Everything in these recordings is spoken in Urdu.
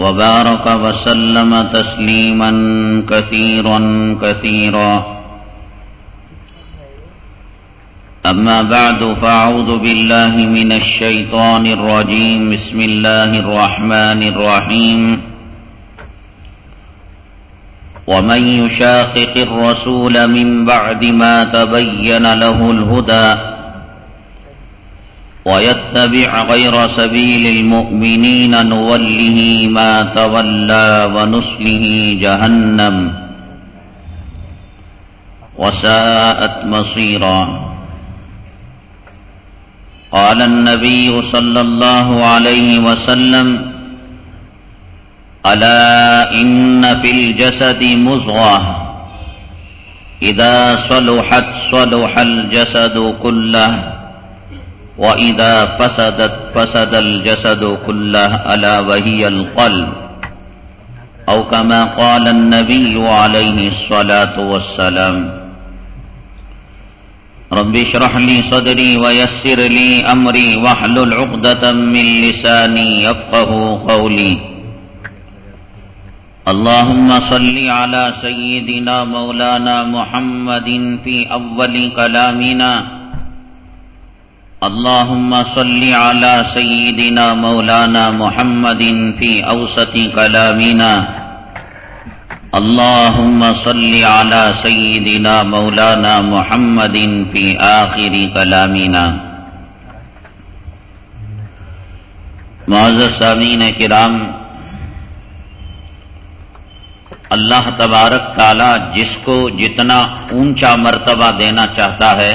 وبارك وسلم تسليما كثيرا كثيرا. أما بعد فأعوذ بالله من الشيطان الرجيم. بسم الله الرحمن الرحيم. ومن يشاقق الرسول من بعد ما تبين له الهدى ويتبع غير سبيل المؤمنين نوله ما تولى ونصله جهنم وساءت مصيرا. قال النبي صلى الله عليه وسلم ألا إن في الجسد مزغة. إذا صلحت صلح الجسد كله وإذا فسدت فسد الجسد كله ألا وهي القلب أو كما قال النبي عليه الصلاة والسلام رب اشرح لي صدري ويسر لي أمري واحلل عقدة من لساني يفقه قولي اللهم صل على سيدنا مولانا محمد في أول كلامنا اللهم صل على سيدنا مولانا محمد في أوسط كلامنا. اللهم صل على سيدنا مولانا محمد في آخر كلامنا. معزز سامین کرام، اللہ تبارک تعالی جس کو جتنا اونچا مرتبہ دینا چاہتا ہے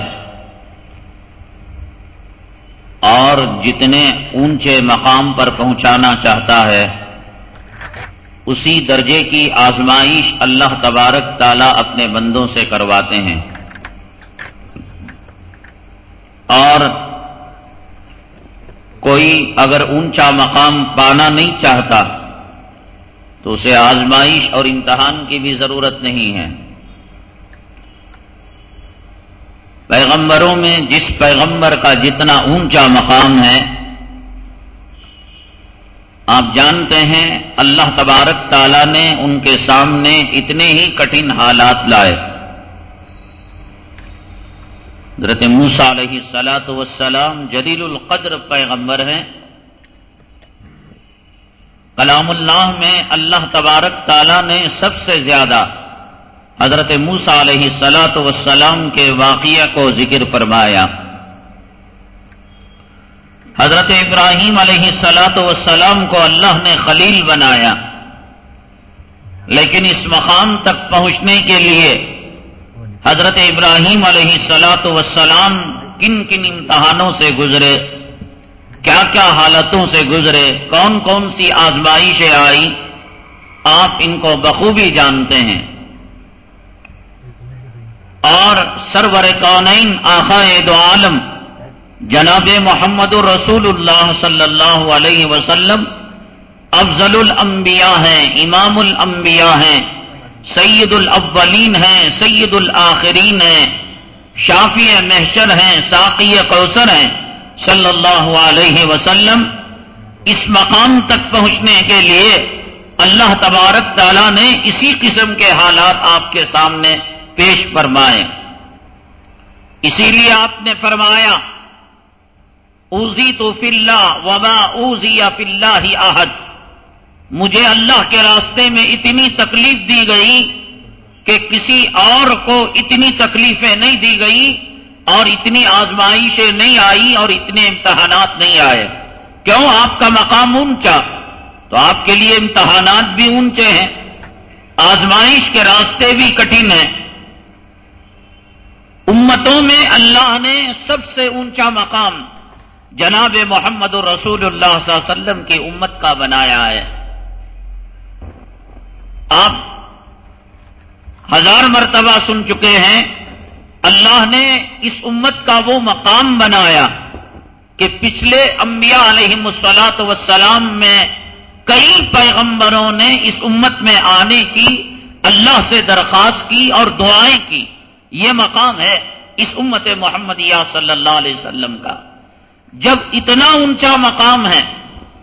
اور جتنے اونچے مقام پر پہنچانا چاہتا ہے، اسی درجے کی آزمائش اللہ تبارک تعالی اپنے بندوں سے کرواتے ہیں۔ اور کوئی اگر اونچا مقام پانا نہیں چاہتا، تو اسے آزمائش اور امتحان کی بھی ضرورت نہیں ہے۔ پیغمبروں میں جس پیغمبر کا جتنا اونچا مقام ہے، آپ جانتے ہیں اللہ تبارک تعالی نے ان کے سامنے اتنے ہی کٹھن حالات لائے۔ حضرت موسا علیہ سلاۃ وسلام جدید القدر پیغمبر ہیں۔ کلام اللہ میں اللہ تبارک تعالی نے سب سے زیادہ حضرت موسا علیہ سلاۃ وسلام کے واقعہ کو ذکر فرمایا۔ حضرت ابراہیم علیہ سلاۃ وسلام کو اللہ نے خلیل بنایا، لیکن اس مقام تک پہنچنے کے لیے حضرت ابراہیم علیہ سلاۃ وسلام کن کن امتحانوں سے گزرے، کیا کیا حالتوں سے گزرے، کون کون سی آزمائشیں آئی آپ ان کو بخوبی جانتے ہیں۔ اور سرور کونین آخا دو عالم، جناب محمد الرسول اللہ صلی اللہ علیہ وسلم، افضل الانبیاء ہیں، امام الانبیاء ہیں، سید الاولین ہیں، سید الآخرین ہیں، شافی محشر ہیں، ساقی کوثر ہیں، صلی اللہ علیہ وسلم۔ اس مقام تک پہنچنے کے لیے اللہ تبارک تعالیٰ نے اسی قسم کے حالات آپ کے سامنے پیش فرمائے۔ اسی لیے آپ نے فرمایا، اوزی تو فلّہ وبا اوزی یا فلّہ ہی آہد مجھے اللہ کے راستے میں اتنی تکلیف دی گئی کہ کسی اور کو اتنی تکلیفیں نہیں دی گئی اور اتنی آزمائشیں نہیں آئی اور اتنے امتحانات نہیں آئے۔ کیوں؟ آپ کا مقام اونچا، تو آپ کے لیے امتحانات بھی اونچے ہیں۔ آزمائش کے راستے بھی کٹھن ہیں۔ امتوں میں اللہ نے سب سے اونچا مقام جناب محمد رسول اللہ صلی اللہ علیہ وسلم کی امت کا بنایا ہے۔ آپ ہزار مرتبہ سن چکے ہیں، اللہ نے اس امت کا وہ مقام بنایا کہ پچھلے انبیاء علیہ مسلاط وسلام میں کئی پیغمبروں نے اس امت میں آنے کی، اللہ سے درخواست کی اور دعائیں کی۔ یہ مقام ہے اس امت محمدیہ صلی اللہ علیہ وسلم کا۔ جب اتنا اونچا مقام ہے،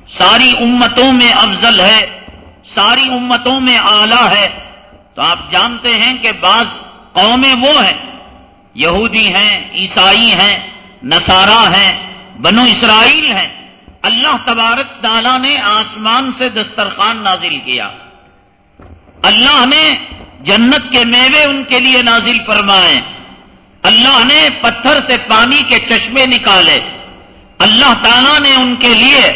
ساری امتوں میں افضل ہے، ساری امتوں میں آلہ ہے، تو آپ جانتے ہیں کہ بعض قومیں وہ ہیں، یہودی ہیں، عیسائی ہیں، نصارہ ہیں، بنو اسرائیل ہیں۔ اللہ تبارک تعالیٰ نے آسمان سے دسترخوان نازل کیا۔ اللہ نے جنت کے میوے ان کے لیے نازل فرمائے۔ اللہ نے پتھر سے پانی کے چشمے نکالے۔ اللہ تعالیٰ نے ان کے لیے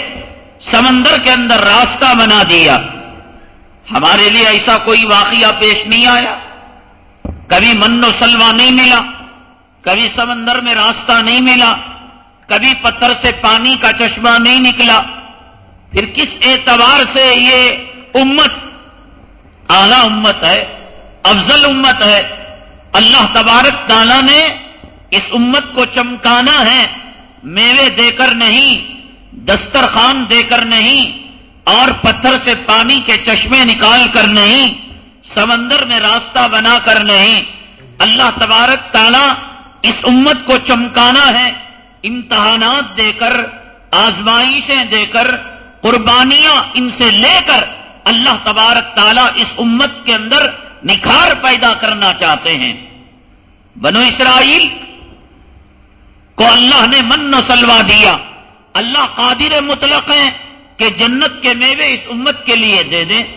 سمندر کے اندر راستہ بنا دیا۔ ہمارے لیے ایسا کوئی واقعہ پیش نہیں آیا۔ کبھی من و سلوا نہیں ملا۔ کبھی سمندر میں راستہ نہیں ملا۔ کبھی پتھر سے پانی کا چشمہ نہیں نکلا۔ پھر کس اعتبار سے یہ امت، اعلی امت ہے؟ افضل امت ہے۔ اللہ تبارک تعالیٰ نے اس امت کو چمکانا ہے۔ میوے دے کر نہیں، دسترخوان دے کر نہیں، اور پتھر سے پانی کے چشمے نکال کر نہیں، سمندر میں راستہ بنا کر نہیں۔ اللہ تبارک تعالیٰ اس امت کو چمکانا ہے۔ امتحانات دے کر، آزمائشیں دے کر، قربانیاں ان سے لے کر اللہ تبارک تعالیٰ اس امت کے اندر نکھار پیدا کرنا چاہتے ہیں۔ بنو اسرائیل کو اللہ نے من و سلوا دیا۔ اللہ قادر مطلق ہے کہ جنت کے میوے اس امت کے لیے دے دیں۔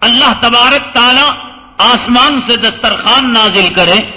اللہ تبارک تعالیٰ آسمان سے دسترخوان نازل کرے۔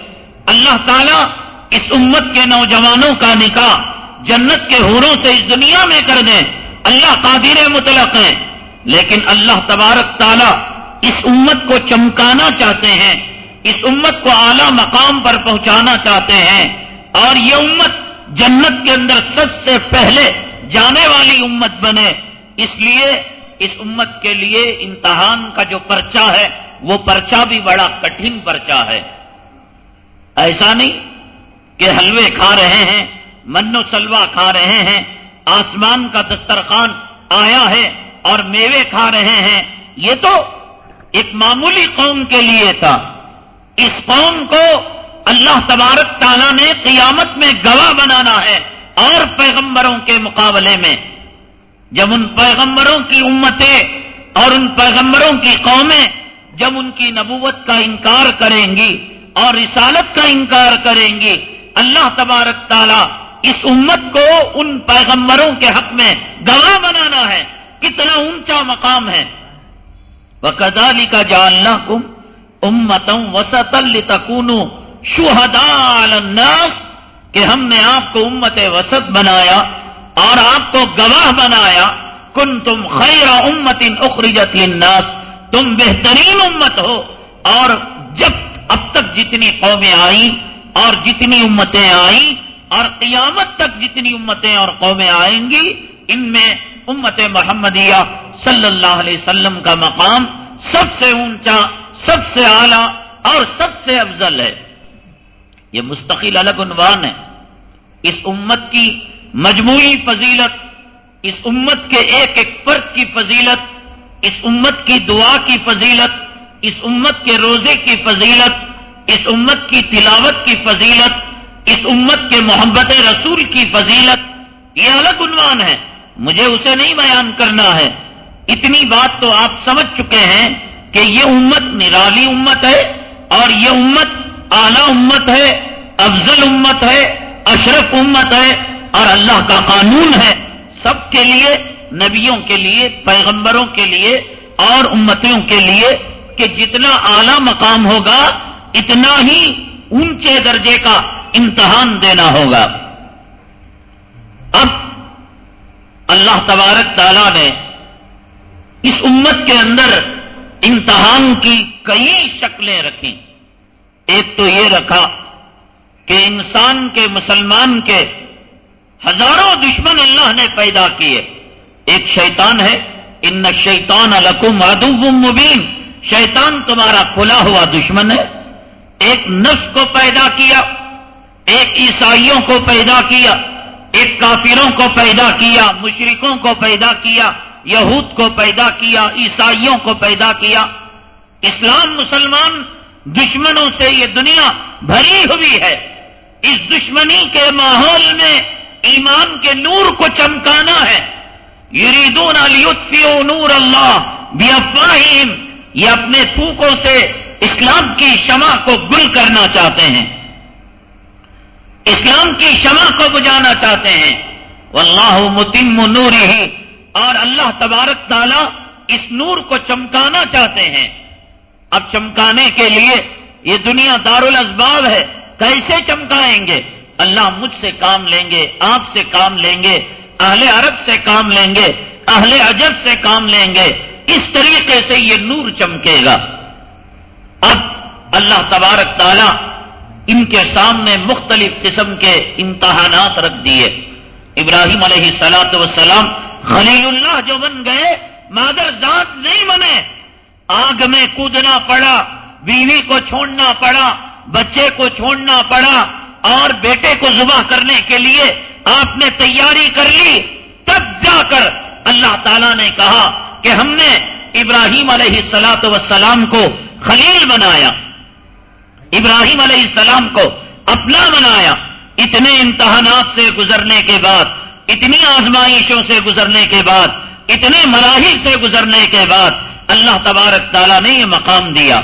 اللہ تعالیٰ اس امت کے نوجوانوں کا نکاح جنت کے حوروں سے اس دنیا میں کر دیں۔ اللہ قادر مطلق ہے لیکن اللہ تبارک تعالیٰ اس امت کو چمکانا چاہتے ہیں، اس امت کو اعلی مقام پر پہنچانا چاہتے ہیں۔ اور یہ امت جنت کے اندر سب سے پہلے جانے والی امت بنے۔ اس لیے اس امت کے لیے امتحان کا جو پرچا ہے، وہ پرچا بھی بڑا کٹھن پرچا ہے۔ ایسا نہیں کہ حلوے کھا رہے ہیں، من و سلوا کھا رہے ہیں، آسمان کا دسترخوان آیا ہے اور میوے کھا رہے ہیں۔ یہ تو ایک معمولی قوم کے لیے تھا۔ اس قوم کو اللہ تبارک تعالیٰ نے قیامت میں گواہ بنانا ہے اور پیغمبروں کے مقابلے میں۔ جب ان پیغمبروں کی امتیں اور ان پیغمبروں کی قومیں جب ان کی نبوت کا انکار کریں گی اور رسالت کا انکار کریں گی، اللہ تبارک تعالیٰ اس امت کو ان پیغمبروں کے حق میں گواہ بنانا ہے۔ کتنا اونچا مقام ہے۔ وہ کدالی کا جالنا کم امتم وسط الکون کہ ہم نے آپ کو امت وسط بنایا اور آپ کو گواہ بنایا۔ کن تم خیر امت اخرجت الناس تم بہترین امت ہو۔ اور جب اب تک جتنی قومیں آئیں اور جتنی امتیں آئیں اور قیامت تک جتنی امتیں اور قومیں آئیں گی، ان میں امت محمدیہ صلی اللہ علیہ وسلم کا مقام سب سے اونچا، سب سے اعلی اور سب سے افضل ہے۔ یہ مستقل الگ عنوان ہے۔ اس امت کی مجموعی فضیلت، اس امت کے ایک ایک فرد کی فضیلت، اس امت کی دعا کی فضیلت، اس امت کے روزے کی فضیلت، اس امت کی تلاوت کی فضیلت، اس امت کے محبت رسول کی فضیلت۔ یہ الگ عنوان ہے۔ مجھے اسے نہیں بیان کرنا ہے۔ اتنی بات تو آپ سمجھ چکے ہیں کہ یہ امت نرالی امت ہے اور یہ امت اعلی امت ہے، افضل امت ہے، اشرف امت ہے اور اللہ کا قانون ہے۔ سب کے لیے، نبیوں کے لیے، پیغمبروں کے لیے اور امتیوں کے لیے کہ جتنا اعلی مقام ہوگا، اتنا ہی اونچے درجے کا امتحان دینا ہوگا۔ اب اللہ تبارک تعالیٰ نے اس امت کے اندر امتحان کی کئی شکلیں رکھی۔ ایک تو یہ رکھا کہ انسان کے، مسلمان کے ہزاروں دشمن اللہ نے پیدا کیے۔ ایک شیطان ہے، ان شیطان الکم ادب مبین۔ شیطان تمہارا کھلا ہوا دشمن ہے۔ ایک نفس کو پیدا کیا، ایک عیسائیوں کو پیدا کیا، ایک کافروں کو پیدا کیا، مشرکوں کو پیدا کیا۔ یہود کو پیدا کیا، عیسائیوں کو پیدا کیا۔ اسلام مسلمان دشمنوں سے یہ دنیا بھری ہوئی ہے۔ اس دشمنی کے ماحول میں ایمان کے نور کو چمکانا ہے۔ یریدون لیطفئوا نور اللہ بیافواہم یہ اپنے پھوکوں سے اسلام کی شمع کو گل کرنا چاہتے ہیں۔ اسلام کی شمع کو بجانا چاہتے ہیں۔ واللہ متم نور ہی اور اللہ تبارک تعالی اس نور کو چمکانا چاہتے ہیں۔ اب چمکانے کے لیے یہ دنیا دار الاسباب ہے، کیسے چمکائیں گے؟ اللہ مجھ سے کام لیں گے، آپ سے کام لیں گے، اہل عرب سے کام لیں گے، اہل عجب سے کام لیں گے۔ اس طریقے سے یہ نور چمکے گا۔ اب اللہ تبارک تعالی ان کے سامنے مختلف قسم کے امتحانات رکھ دیے۔ ابراہیم علیہ سلاۃ وسلام خلیل اللہ جو بن گئے، مادر ذات نہیں بنے۔ آگ میں کودنا پڑا، بیوی کو چھوڑنا پڑا، بچے کو چھوڑنا پڑا، اور بیٹے کو ذبح کرنے کے لیے آپ نے تیاری کر لی۔ تب جا کر اللہ تعالی نے کہا کہ ہم نے ابراہیم علیہ السلاط وسلام کو خلیل بنایا۔ ابراہیم علیہ السلام کو اپنا بنایا۔ اتنے امتحانات سے گزرنے کے بعد اتنی آزمائشوں سے گزرنے کے بعد، اتنے مراحل سے گزرنے کے بعد اللہ تبارک تعالیٰ نے یہ مقام دیا۔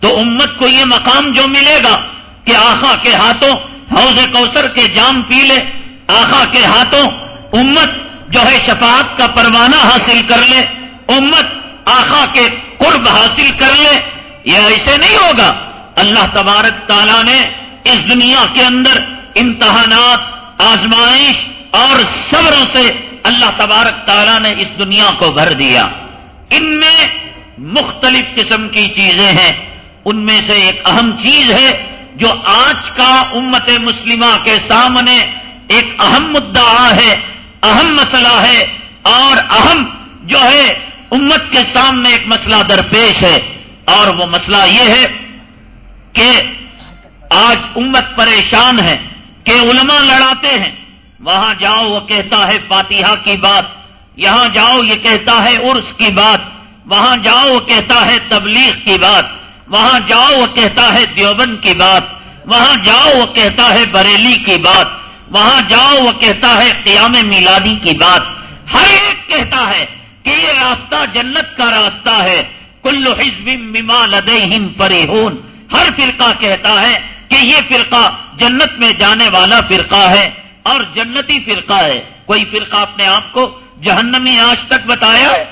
تو امت کو یہ مقام جو ملے گا کہ آخا کے ہاتھوں حوض کوثر کے جام پی لے آخا کے ہاتھوں امت جو ہے شفاعت کا پروانہ حاصل کر لے، امت آخا کے قرب حاصل کر لے، یہ ایسے نہیں ہوگا۔ اللہ تبارک تعالیٰ نے اس دنیا کے اندر امتحانات، آزمائش اور صبروں سے اللہ تبارک تعالیٰ نے اس دنیا کو بھر دیا۔ ان میں مختلف قسم کی چیزیں ہیں۔ ان میں سے ایک اہم چیز ہے جو آج کا امت مسلمہ کے سامنے ایک اہم مدعا ہے، اہم مسئلہ ہے اور اہم جو ہے امت کے سامنے ایک مسئلہ درپیش ہے۔ اور وہ مسئلہ یہ ہے کہ آج امت پریشان ہے، کہ علماء لڑاتے ہیں۔ وہاں جاؤ، وہ کہتا ہے فاتحہ کی بات۔ یہاں جاؤ، یہ کہتا ہے عرس کی بات۔ وہاں جاؤ، وہ کہتا ہے تبلیغ کی بات۔ وہاں جاؤ، وہ کہتا ہے دیوبند کی بات۔ وہاں جاؤ، وہ کہتا ہے بریلی کی بات۔ وہاں جاؤ، وہ کہتا ہے قیام میلادی کی بات۔ ہر ایک کہتا ہے کہ یہ راستہ جنت کا راستہ ہے۔ کلو حزب بما لدیہم فریحون ہر فرقہ کہتا ہے کہ یہ فرقہ جنت میں جانے والا فرقہ ہے۔ اور جنتی فرقہ ہے۔ کوئی فرقہ اپنے آپ کو جہنمی آج تک بتایا؟ ہے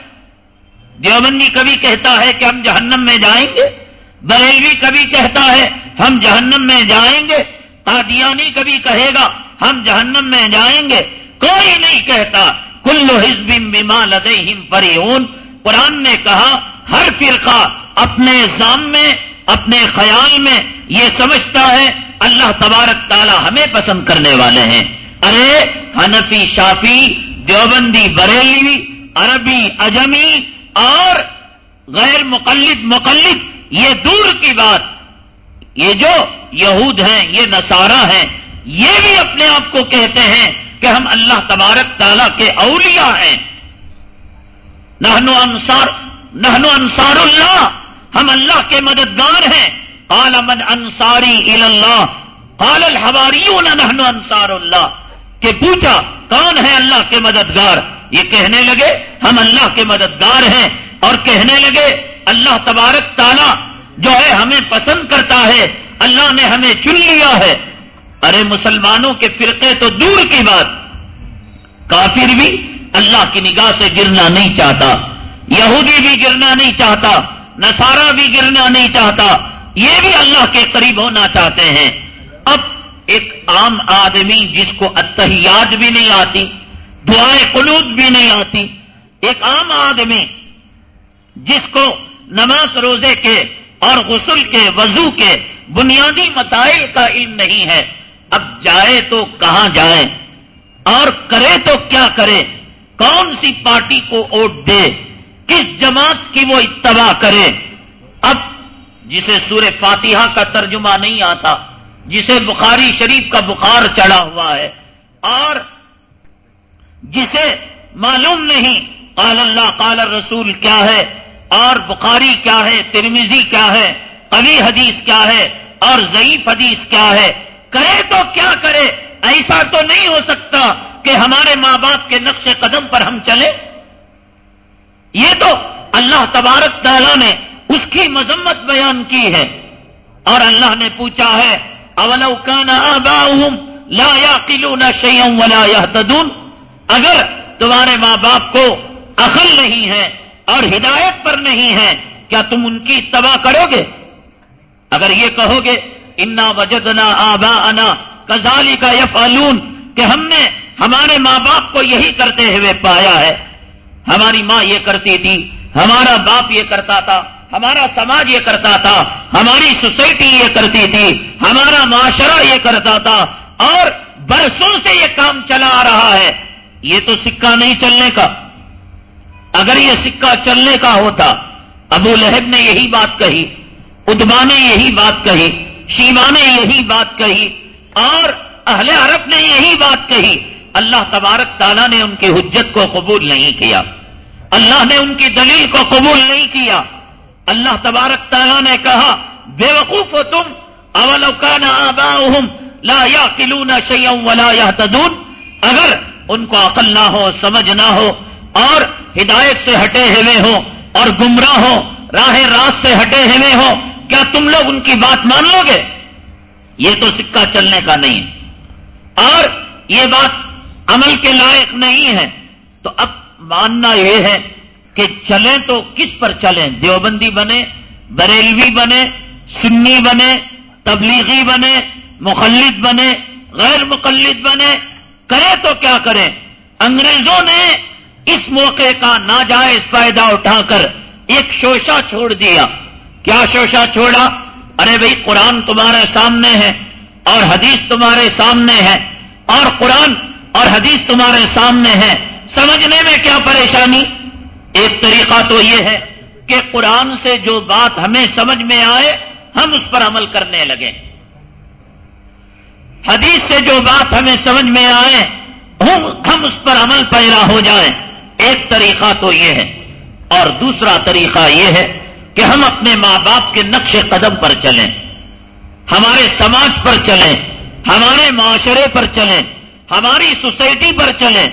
دیوبندی کبھی کہتا ہے کہ ہم جہنم میں جائیں گے؟ بریلوی کبھی کہتا ہے ہم جہنم میں جائیں گے؟ قادیانی کبھی کہے گا ہم جہنم میں جائیں گے؟ کوئی نہیں کہتا۔ کلو حزب بما لدیہم فریون قرآن نے کہا، ہر فرقہ اپنے زام میں، اپنے خیال میں یہ سمجھتا ہے، اللہ تبارک تعالی ہمیں پسند کرنے والے ہیں۔ ارے، حنفی، شافی، دیوبندی، بریلی، عربی، اجمی اور غیر مقلد مقلد، یہ دور کی بات۔ یہ جو یہود ہیں، یہ نصارہ ہیں، یہ بھی اپنے آپ کو کہتے ہیں کہ ہم اللہ تبارک تعالیٰ کے اولیاء ہیں۔ نہنو انصار نہنو انصار اللہ، ہم اللہ کے مددگار ہیں۔ قال من انصاری اللہ، قال الحواریون نحن انصار اللہ۔ کہ پوچھا، کون ہے اللہ کے مددگار؟ یہ کہنے لگے، ہم اللہ کے مددگار ہیں۔ اور کہنے لگے، اللہ تبارک تعالی جو ہے ہمیں پسند کرتا ہے، اللہ نے ہمیں چن لیا ہے۔ ارے مسلمانوں کے فرقے تو دور کی بات۔ کافر بھی اللہ کی نگاہ سے گرنا نہیں چاہتا، یہودی بھی گرنا نہیں چاہتا نسارا بھی گرنا نہیں چاہتا۔ یہ بھی اللہ کے قریب ہونا چاہتے ہیں۔ اب ایک عام آدمی جس کو اتحیات بھی نہیں آتی دعائیں قلوب بھی نہیں آتی، ایک عام آدمی جس کو نماز روزے کے اور غسل کے، وضو کے بنیادی مسائل کا علم نہیں ہے، اب جائے تو کہاں جائے؟ اور کرے تو کیا کرے؟ کون سی پارٹی کو ووٹ دے؟ کس جماعت کی وہ اتباع کرے؟ اب جسے سورہ فاتحہ کا ترجمہ نہیں آتا جسے بخاری شریف کا بخار چڑھا ہوا ہے اور جسے معلوم نہیں قال اللہ، قال رسول کیا ہے، اور بخاری کیا ہے ترمیزی کیا ہے، قوی حدیث کیا ہے، اور ضعیف حدیث کیا ہے۔ کرے تو کیا کرے، ایسا تو نہیں ہو سکتا کہ ہمارے ماں باپ کے نقش قدم پر ہم چلے۔ یہ تو اللہ تبارک تعالیٰ نے اس کی مذمت بیان کی ہے اور اللہ نے پوچھا ہے اولو کان آباؤہم لا یاقلون شیئا ولا یہتدون اگر تمہارے ماں باپ کو عقل نہیں ہے اور ہدایت پر نہیں ہے، کیا تم ان کی تباہ کرو گے؟ اگر یہ کہو گے، انا وجدنا آبا انا کزالی کا یفعلون کہ ہم نے ہمارے ماں باپ کو یہی کرتے ہوئے پایا ہے۔ ہماری ماں یہ کرتی تھی، ہمارا باپ یہ کرتا تھا۔ ہمارا سماج یہ کرتا تھا، ہماری سوسائٹی یہ کرتی تھی، ہمارا معاشرہ یہ کرتا تھا، اور برسوں سے یہ کام چلا آ رہا ہے۔ یہ تو سکہ نہیں چلنے کا۔ اگر یہ سکہ چلنے کا ہوتا، ابو لہب نے یہی بات کہی ادبا نے یہی بات کہی شیما نے یہی بات کہی، اور اہل عرب نے یہی بات کہی۔ اللہ تبارک تعالیٰ نے ان کی حجت کو قبول نہیں کیا۔ اللہ نے ان کی دلیل کو قبول نہیں کیا۔ اللہ تبارک تعالیٰ نے کہا، بے وقوف ہو تم اولوکان آبا لا یا کلو نہ ولا یا اگر ان کو عقل نہ ہو، سمجھ نہ ہو، اور ہدایت سے ہٹے ہوئے ہو، اور گمراہ ہو، راہ راست سے ہٹے ہوئے ہو، کیا تم لوگ ان کی بات مان لو گے؟ یہ تو سکہ چلنے کا نہیں۔ اور یہ بات عمل کے لائق نہیں ہے۔ تو اب ماننا یہ ہے کہ چلیں تو کس پر چلیں؟ دیوبندی بنے، بریلوی بنے، سنی بنے، تبلیغی بنے مخلد بنے، غیر مقلد بنے کرے تو کیا کریں؟ انگریزوں نے اس موقع کا ناجائز فائدہ اٹھا کر ایک شوشا چھوڑ دیا۔ کیا شوشا چھوڑا؟ ارے بھائی، قرآن تمہارے سامنے ہے اور حدیث تمہارے سامنے ہے اور قرآن اور حدیث تمہارے سامنے ہے۔ سمجھنے میں کیا پریشانی؟ ایک طریقہ تو یہ ہے کہ قرآن سے جو بات ہمیں سمجھ میں آئے، ہم اس پر عمل کرنے لگے۔ حدیث سے جو بات ہمیں سمجھ میں آئے، ہم اس پر عمل پیدا ہو جائیں ایک طریقہ تو یہ ہے۔ اور دوسرا طریقہ یہ ہے کہ ہم اپنے ماں باپ کے نقش قدم پر چلیں۔ ہمارے سماج پر چلیں، ہمارے معاشرے پر چلیں، ہماری سوسائٹی پر چلیں۔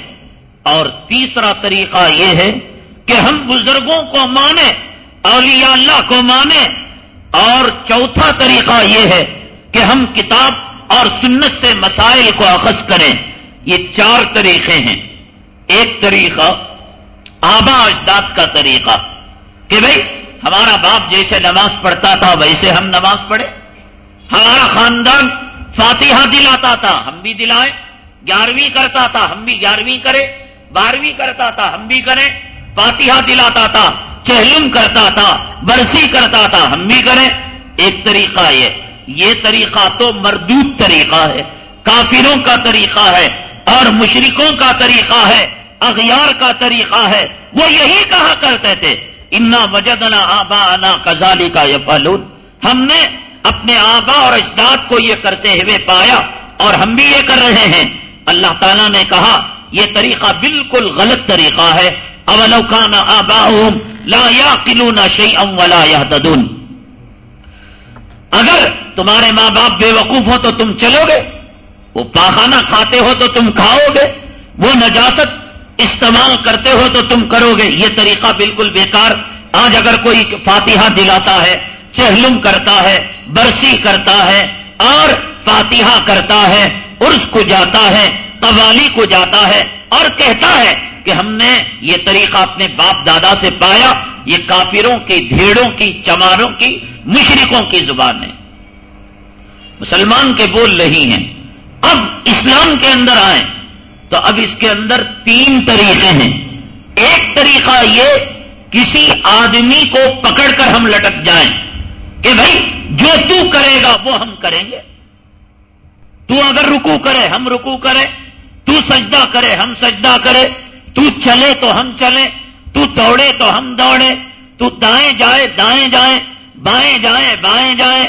اور تیسرا طریقہ یہ ہے کہ ہم بزرگوں کو مانیں، اولیاء اللہ کو مانیں۔ اور چوتھا طریقہ یہ ہے کہ ہم کتاب اور سنت سے مسائل کو اخذ کریں۔ یہ چار طریقے ہیں۔ ایک طریقہ آبا اجداد کا طریقہ، کہ بھائی ہمارا باپ جیسے نماز پڑھتا تھا ویسے ہم نماز پڑھے ہمارا خاندان فاتحہ دلاتا تھا، ہم بھی دلائیں۔ گیارہویں کرتا تھا، ہم بھی گیارہویں کرے بارہویں کرتا تھا، ہم بھی کریں۔ فاتحہ دلاتا تھا، چہلم کرتا تھا برسی کرتا تھا۔ ہم بھی کریں۔ ایک طریقہ یہ۔ یہ طریقہ تو مردود طریقہ ہے۔ کافروں کا طریقہ ہے۔ اور مشرکوں کا طریقہ ہے۔ اغیار کا طریقہ ہے۔ وہ یہی کہا کرتے تھے۔ انا وجدنا آبا انا کزالی کا یہ ہم نے اپنے آبا اور اجداد کو یہ کرتے ہوئے پایا اور ہم بھی یہ کر رہے ہیں۔ اللہ تعالیٰ نے کہا، یہ طریقہ بالکل غلط طریقہ ہے۔ اولوکان آبا لا یا کلو شی ولا یا اگر تمہارے ماں باپ بے وقوف ہو تو تم چلو گے، وہ پاخانہ کھاتے ہو تو تم کھاؤ گے، وہ نجاست استعمال کرتے ہو تو تم کرو گے۔ یہ طریقہ بالکل بیکار۔ آج اگر کوئی فاتحہ دلاتا ہے، چہلم کرتا ہے، برسی کرتا ہے، اور فاتحہ کرتا ہے عرس کو جاتا ہے، قوالی کو جاتا ہے، اور کہتا ہے کہ ہم نے یہ طریقہ اپنے باپ دادا سے پایا، یہ کافروں کی بھیڑوں کی، چماروں کی مشرقوں کی زبان ہے مسلمان کے بول رہی ہیں، اب اسلام کے اندر آئیں۔ تو اب اس کے اندر تین طریقے ہیں۔ ایک طریقہ یہ، کسی آدمی کو پکڑ کر ہم لٹک جائیں کہ بھائی، جو تو کرے گا، وہ ہم کریں گے۔ تو اگر رکو کرے، ہم رکو کرے تو سجدہ کرے، ہم سجدہ کرے تو چلے تو ہم چلیں تو دوڑے تو ہم دوڑے، تو دائیں جائے دائیں جائیں، بائیں جائیں بائیں جائیں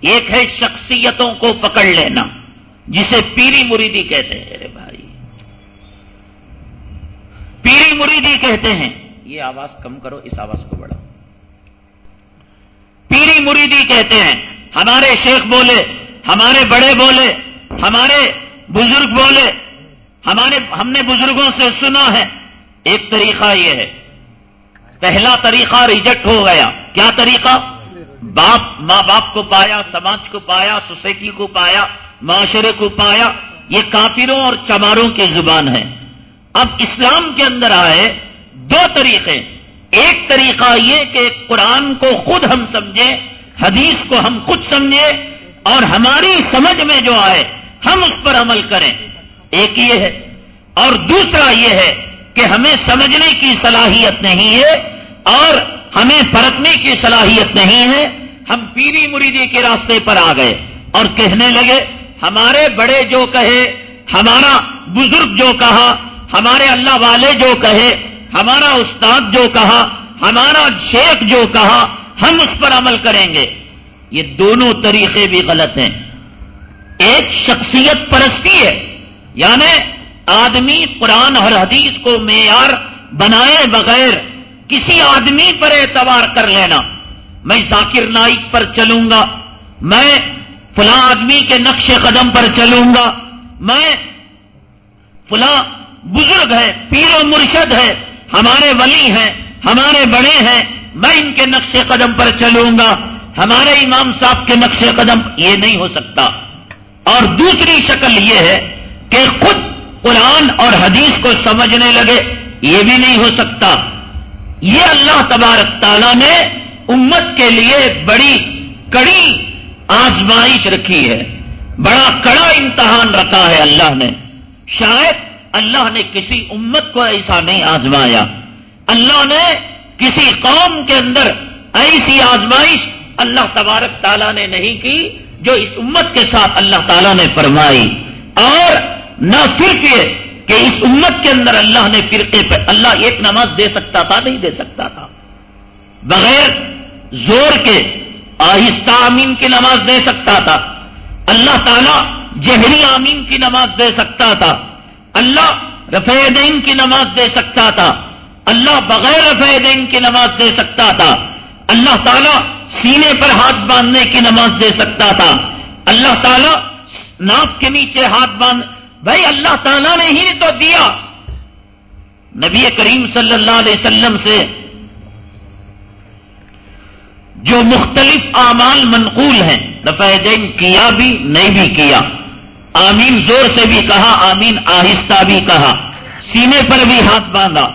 ایک ہے شخصیتوں کو پکڑ لینا، جسے پیری مریدی کہتے ہیں۔ ارے بھائی، پیری مریدی کہتے ہیں۔ یہ آواز کم کرو، اس آواز کو بڑھاؤ۔ پیری مریدی کہتے ہیں، ہمارے شیخ بولے، ہمارے بڑے بولے، ہمارے بزرگ بولے ہمارے ہم نے بزرگوں سے سنا ہے، ایک طریقہ یہ ہے۔ پہلا طریقہ ریجیکٹ ہو گیا۔ کیا طریقہ؟ باپ، ماں باپ کو پایا، سماج کو پایا، سوسائٹی کو پایا، معاشرے کو پایا۔ یہ کافروں اور چماروں کی زبان ہے۔ اب اسلام کے اندر آئے دو طریقے۔ ایک طریقہ یہ کہ قرآن کو خود ہم سمجھیں، حدیث کو ہم خود سمجھیں اور ہماری سمجھ میں جو آئے، ہم اس پر عمل کریں۔ ایک یہ ہے اور دوسرا یہ ہے کہ ہمیں سمجھنے کی صلاحیت نہیں ہے اور ہمیں پرکھنے کی صلاحیت نہیں ہے۔ ہم پیری مریدی کے راستے پر آ گئے اور کہنے لگے، ہمارے بڑے جو کہے، ہمارا بزرگ جو کہا، ہمارے اللہ والے جو کہے، ہمارا استاد جو کہا، ہمارا شیخ جو کہا، ہم اس پر عمل کریں گے۔ یہ دونوں طریقے بھی غلط ہیں۔ ایک شخصیت پرستی ہے۔ یعنی آدمی قرآن اور حدیث کو معیار بنائے بغیر کسی آدمی پر اعتبار کر لینا۔ میں ذاکر نائک پر چلوں گا، میں فلاں آدمی کے نقش قدم پر چلوں گا، میں فلاں بزرگ ہے، پیر و مرشد ہے، ہمارے ولی ہیں، ہمارے بڑے ہیں، میں ان کے نقش قدم پر چلوں گا۔ ہمارے امام صاحب کے نقش قدم یہ نہیں ہو سکتا۔ اور دوسری شکل یہ ہے کہ خود قرآن اور حدیث کو سمجھنے لگے، یہ بھی نہیں ہو سکتا۔ یہ اللہ تبارک تعالیٰ نے امت کے لیے بڑی کڑی آزمائش رکھی ہے، بڑا کڑا امتحان رکھا ہے اللہ نے۔ شاید اللہ نے کسی امت کو ایسا نہیں آزمایا۔ اللہ نے کسی قوم کے اندر ایسی آزمائش اللہ تبارک تعالیٰ نے نہیں کی جو اس امت کے ساتھ اللہ تعالیٰ نے فرمائی۔ اور نہ صرف یہ کہ اس امت کے اندر اللہ نے فرقے پہ اللہ ایک نماز دے سکتا تھا، نہیں دے سکتا تھا۔ بغیر زور کے آہستہ آمین کی نماز دے سکتا تھا۔ اللہ تعالیٰ جہری آمین کی نماز دے سکتا تھا۔ اللہ رفع دین کی نماز دے سکتا تھا۔ اللہ بغیر رفع دین کی نماز دے سکتا تھا۔ اللہ تعالیٰ سینے پر ہاتھ باندھنے کی نماز دے سکتا تھا۔ اللہ تعالیٰ ناف کے نیچے ہاتھ باندھ بھائی اللہ تعالیٰ نے ہی تو دیا۔ نبی کریم صلی اللہ علیہ وسلم سے جو مختلف اعمال منقول ہیں رفع دین کیا بھی نہیں بھی کیا۔ آمین زور سے بھی کہا، آمین آہستہ بھی کہا۔ سینے پر بھی ہاتھ باندھا،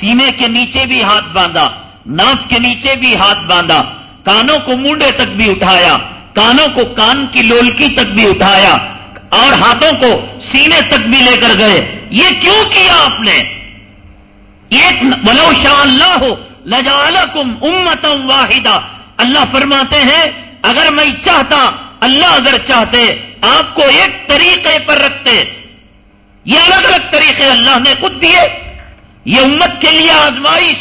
سینے کے نیچے بھی ہاتھ باندھا ناف کے نیچے بھی ہاتھ باندھا۔ کانوں کو مونڈے تک بھی اٹھایا، کانوں کو کان کی لولکی تک بھی اٹھایا۔ اور ہاتھوں کو سینے تک بھی لے کر گئے۔ یہ کیوں کیا آپ نے؟ ایک بلو شاہ اللہ ہو لجا کم امتم واحدہ اللہ فرماتے ہیں، اگر میں چاہتا، اللہ اگر چاہتے، آپ کو ایک طریقے پر رکھتے۔ یہ الگ الگ طریقے اللہ نے خود دیے۔ یہ امت کے لیے آزمائش۔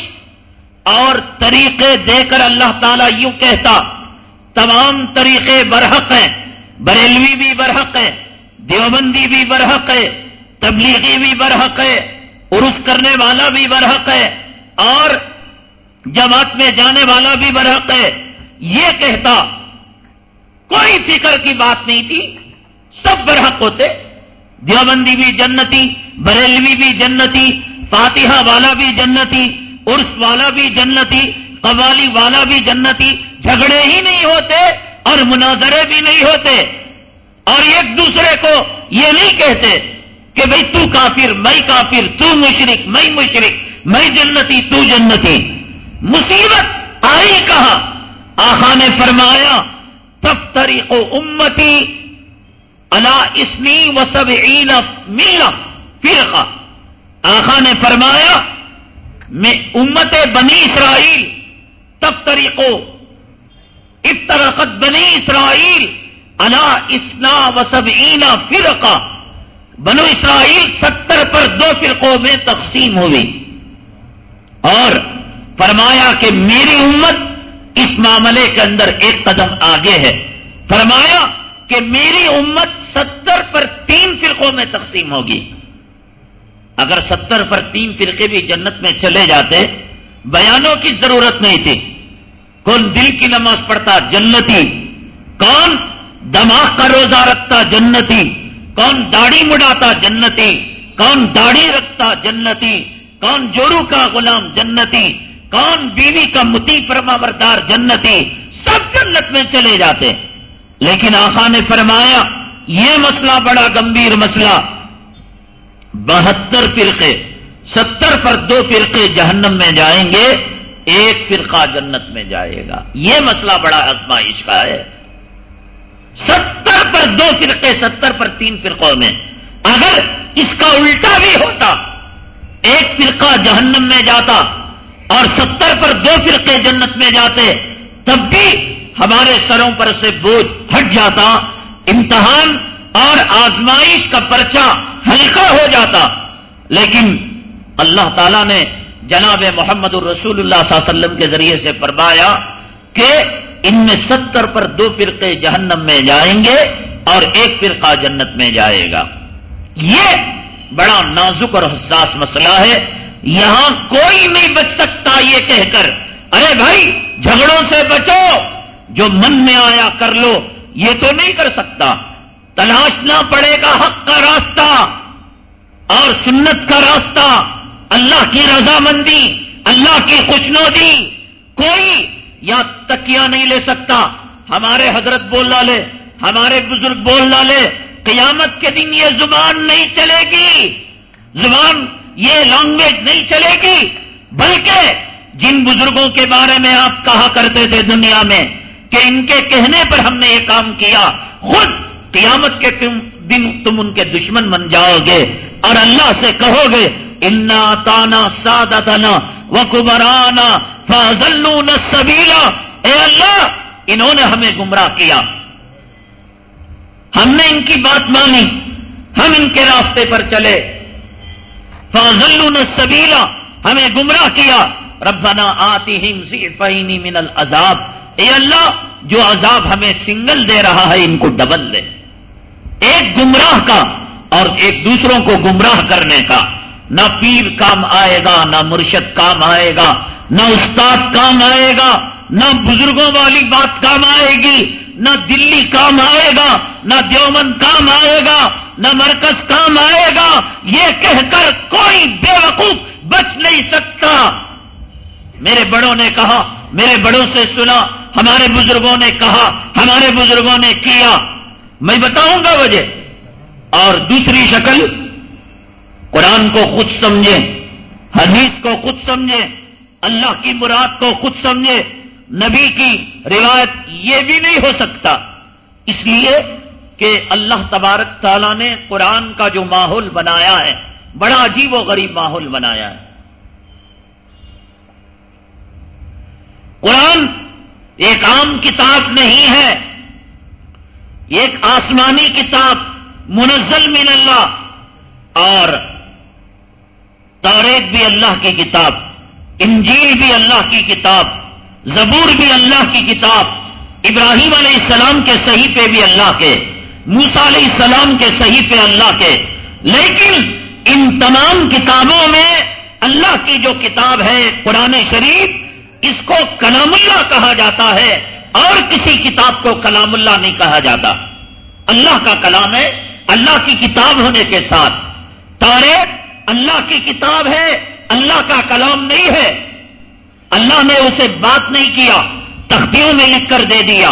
اور طریقے دے کر اللہ تعالیٰ یوں کہتا، تمام طریقے برحق ہیں، بریلوی بھی برحق ہے دیوبندی بھی برحق ہے، تبلیغی بھی برحق ہے، عرف کرنے والا بھی برحق ہے، اور جماعت میں جانے والا بھی برحق ہے۔ یہ کہتا، کوئی فکر کی بات نہیں تھی، سب برحق ہوتے۔ دیوبندی بھی جنتی، بریلوی بھی جنتی، فاتحہ والا بھی جنتی عرس والا بھی جنتی، قوالی والا بھی جنتی، جھگڑے ہی نہیں ہوتے اور مناظرے بھی نہیں ہوتے۔ اور ایک دوسرے کو یہ نہیں کہتے کہ بھئی تو کافر میں کافر، تو مشرق میں مشرق میں جنتی، تو جنتی۔ مصیبت آئی کہا آخا نے فرمایا تب طریق امتی اللہ اسنی و سب میلا فرقہ۔ آخا نے فرمایا، میں امت بنی اسرائیل تب طریقوں افطرقت بنی اسرائیل اللہ اسنا و سب فرقہ بنو اسرائیل ستر پر دو فرقوں میں تقسیم ہوئی۔ اور فرمایا کہ میری امت اس معاملے کے اندر ایک قدم آگے ہے۔ فرمایا کہ میری امت ستر پر تین فرقوں میں تقسیم ہوگی۔ اگر ستر پر تین فرقے بھی جنت میں چلے جاتے، بیانوں کی ضرورت نہیں تھی۔ کون دل کی نماز پڑھتا، جنتی کون دماغ کا روزہ رکھتا جنتی، کون داڑھی مڑاتا جنتی، کون داڑھی رکھتا جنتی، کون جوڑو کا غلام جنتی، کون بیوی کا متی فرما بردار جنتی، سب جنت میں چلے جاتے۔ لیکن آخا نے فرمایا، یہ مسئلہ بڑا گمبھیر مسئلہ۔ بہتر فرقے، ستر پر دو فرقے جہنم میں جائیں گے، ایک فرقہ جنت میں جائے گا۔ یہ مسئلہ بڑا ازمائش کا ہے۔ ستر پر دو فرقے، ستر پر تین فرقوں میں۔ اگر اس کا الٹا بھی ہوتا، ایک فرقہ جہنم میں جاتا اور ستر پر دو فرقے جنت میں جاتے، تب بھی ہمارے سروں پر سے بوجھ ہٹ جاتا، امتحان اور آزمائش کا پرچہ ہلکا ہو جاتا۔ لیکن اللہ تعالی نے جناب محمد الرسول اللہ صلی اللہ علیہ وسلم کے ذریعے سے فرمایا کہ ان میں ستر پر دو فرقے جہنم میں جائیں گے اور ایک فرقہ جنت میں جائے گا۔ یہ بڑا نازک اور حساس مسئلہ ہے۔ یہاں کوئی نہیں بچ سکتا یہ کہہ کر۔ ارے بھائی، جھگڑوں سے بچو۔ جو من میں آیا کر لو۔ یہ تو نہیں کر سکتا۔ تلاشنا پڑے گا حق کا راستہ اور سنت کا راستہ۔ اللہ کی رضامندی، اللہ کی خوشنودی۔ کوئی یا تکیا نہیں لے سکتا۔ ہمارے حضرت بول ڈالے ہمارے بزرگ بول ڈالے قیامت کے دن یہ زبان نہیں چلے گی۔ زبان یہ لینگویج نہیں چلے گی۔ بلکہ جن بزرگوں کے بارے میں آپ کہا کرتے تھے دنیا میں کہ ان کے کہنے پر ہم نے یہ کام کیا، خود قیامت کے دن تم ان کے دشمن بن جاؤ گے؟ اور اللہ سے کہو گے، انا تانا سادتنا وکبرانا فضلون سبیلا اے اللہ، انہوں نے ہمیں گمراہ کیا۔ ہم نے ان کی بات مانی۔ ہم ان کے راستے پر چلے۔ فضلون سبیلا ہمیں گمراہ کیا۔ ربنا آتی ہم من العذاب۔ اے اللہ، جو عذاب ہمیں سنگل دے رہا ہے، ان کو ڈبل دے۔ ایک گمراہ کا اور ایک دوسروں کو گمراہ کرنے کا۔ نہ پیر کام آئے گا، نہ مرشد کام آئے گا، نہ استاد کام آئے گا، نہ بزرگوں والی بات کام آئے گی، نہ دلی کام آئے گا، نہ دیومند کام آئے گا، نہ مرکز کام آئے گا۔ یہ کہہ کر کوئی بے وقوف بچ نہیں سکتا۔ میرے بڑوں نے کہا، میرے بڑوں سے سنا، ہمارے بزرگوں نے کہا، ہمارے بزرگوں نے کیا۔ میں بتاؤں گا وجہ۔ اور دوسری شکل قرآن کو خود سمجھیں حدیث کو خود سمجھیں اللہ کی مراد کو خود سمجھے، نبی کی روایت یہ بھی نہیں ہو سکتا۔ اس لیے کہ اللہ تبارک تعالیٰ نے قرآن کا جو ماحول بنایا ہے، بڑا عجیب و غریب ماحول بنایا ہے۔ قرآن ایک عام کتاب نہیں ہے، ایک آسمانی کتاب، منزل من اللہ، اور توریت بھی اللہ کی کتاب، انجیل بھی اللہ کی کتاب، زبور بھی اللہ کی کتاب، ابراہیم علیہ السلام کے صحیفے بھی اللہ کے موسا علیہ السلام کے صحیفے اللہ کے۔ لیکن ان تمام کتابوں میں اللہ کی جو کتاب ہے قرآن شریف، اس کو کلام اللہ کہا جاتا ہے اور کسی کتاب کو کلام اللہ نہیں کہا جاتا۔ اللہ کا کلام ہے اللہ کی کتاب ہونے کے ساتھ۔ تارے اللہ کی کتاب ہے، اللہ کا کلام نہیں ہے۔ اللہ نے اسے بات نہیں کیا، تختیوں میں لکھ کر دے دیا۔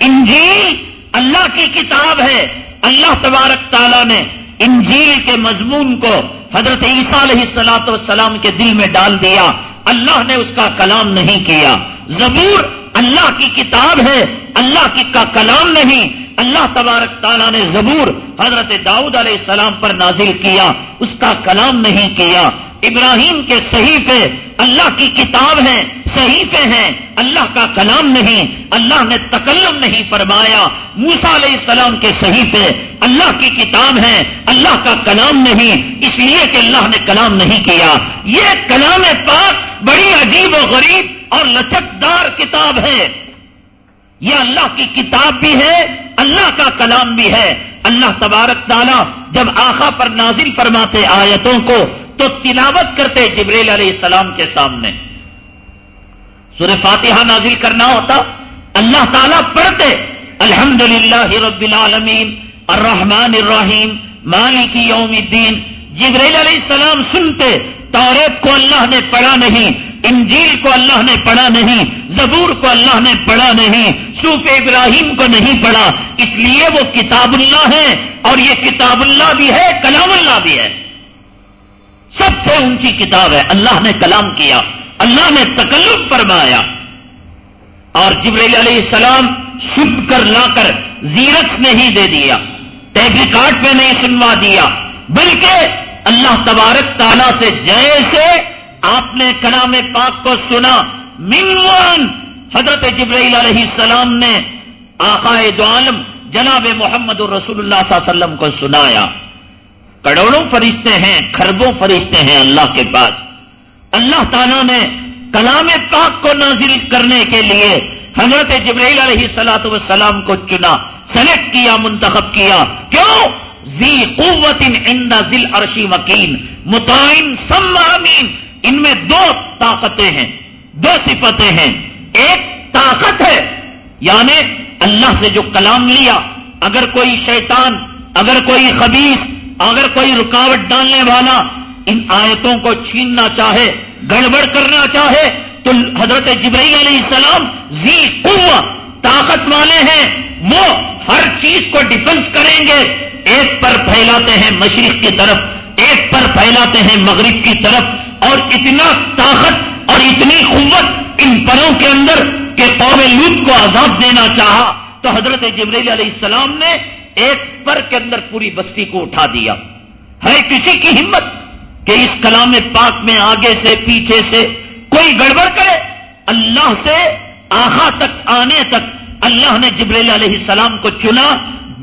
انجیل اللہ کی کتاب ہے۔ اللہ تبارک تعالیٰ نے انجیل کے مضمون کو حضرت عیسیٰ علیہ السلاط والسلام کے دل میں ڈال دیا۔ اللہ نے اس کا کلام نہیں کیا۔ زبور اللہ کی کتاب ہے۔ اللہ کی کا کلام نہیں، اللہ تبارک تعالیٰ نے زبور حضرت داؤد علیہ السلام پر نازل کیا، اس کا کلام نہیں کیا۔ ابراہیم کے صحیفے اللہ کی کتاب ہیں، صحیفے ہیں، اللہ کا کلام نہیں، اللہ نے تکلم نہیں فرمایا۔ موسا علیہ السلام کے صحیفے اللہ کی کتاب ہے اللہ کا کلام نہیں، اس لیے کہ اللہ نے کلام نہیں کیا۔ یہ کلام پاک بڑی عجیب و غریب اور لچکدار کتاب ہے۔ یہ اللہ کی کتاب بھی ہے، اللہ کا کلام بھی ہے۔ اللہ تبارک تعالیٰ جب آخا پر نازل فرماتے آیتوں کو، تو تلاوت کرتے جبریل علیہ السلام کے سامنے۔ سورہ فاتحہ نازل کرنا ہوتا، اللہ تعالیٰ پڑھتے الحمد للہ رب العالمین، الرحمن الرحیم، مالک یوم الدین۔ جبریل علیہ السلام سنتے توریت کو اللہ نے پڑھا نہیں انجیل کو اللہ نے پڑھا نہیں، زبور کو اللہ نے پڑھا نہیں سوف ابراہیم کو نہیں پڑھا۔ اس لیے وہ کتاب اللہ ہے اور یہ کتاب اللہ بھی ہے، کلام اللہ بھی ہے۔ سب سے اونچی کتاب ہے۔ اللہ نے کلام کیا، اللہ نے تکلب فرمایا۔ اور جبریل علیہ السلام سن کر لا کر زیرکس نے ہی دے دیا ریکارڈ پہ نہیں سنوا دیا، بلکہ اللہ تبارک تعالیٰ سے جیسے آپ نے کلام پاک کو سنا۔ منوان حضرت جبرائیل علیہ السلام نے آقائے دو عالم جناب محمد الرسول اللہ صلی اللہ علیہ وسلم کو سنایا۔ کروڑوں فرشتے ہیں خربوں فرشتے ہیں اللہ کے پاس۔ اللہ تعالیٰ نے کلام پاک کو نازل کرنے کے لیے حضرت جبرائیل علیہ سلاۃ وسلام کو چنا، سلیکٹ کیا، منتخب کیا۔ کیوں؟ زی قوت ان ذل عرشی مکین متعین سم امین۔ ان میں دو طاقتیں ہیں، دو صفتیں ہیں۔ ایک طاقت ہے یعنی اللہ سے جو کلام لیا، اگر کوئی شیطان، اگر کوئی خبیص اگر کوئی رکاوٹ ڈالنے والا ان آیتوں کو چھیننا چاہے، گڑبڑ کرنا چاہے، تو حضرت جبرائیل علیہ السلام زی قوہ طاقت والے ہیں۔ وہ ہر چیز کو ڈیفنس کریں گے۔ ایک پر پھیلاتے ہیں مشرق کی طرف، ایک پر پھیلاتے ہیں مغرب کی طرف۔ اور اتنا طاقت اور اتنی قوت ان پروں کے اندر کہ قوم لوت کو عذاب دینا چاہا، تو حضرت جبریل علیہ السلام نے ایک پر کے اندر پوری بستی کو اٹھا دیا۔ ہے کسی کی ہمت کہ اس کلام پاک میں آگے سے، پیچھے سے کوئی گڑبڑ کرے؟ اللہ سے آخا تک، آنے تک اللہ نے جبریل علیہ السلام کو چنا۔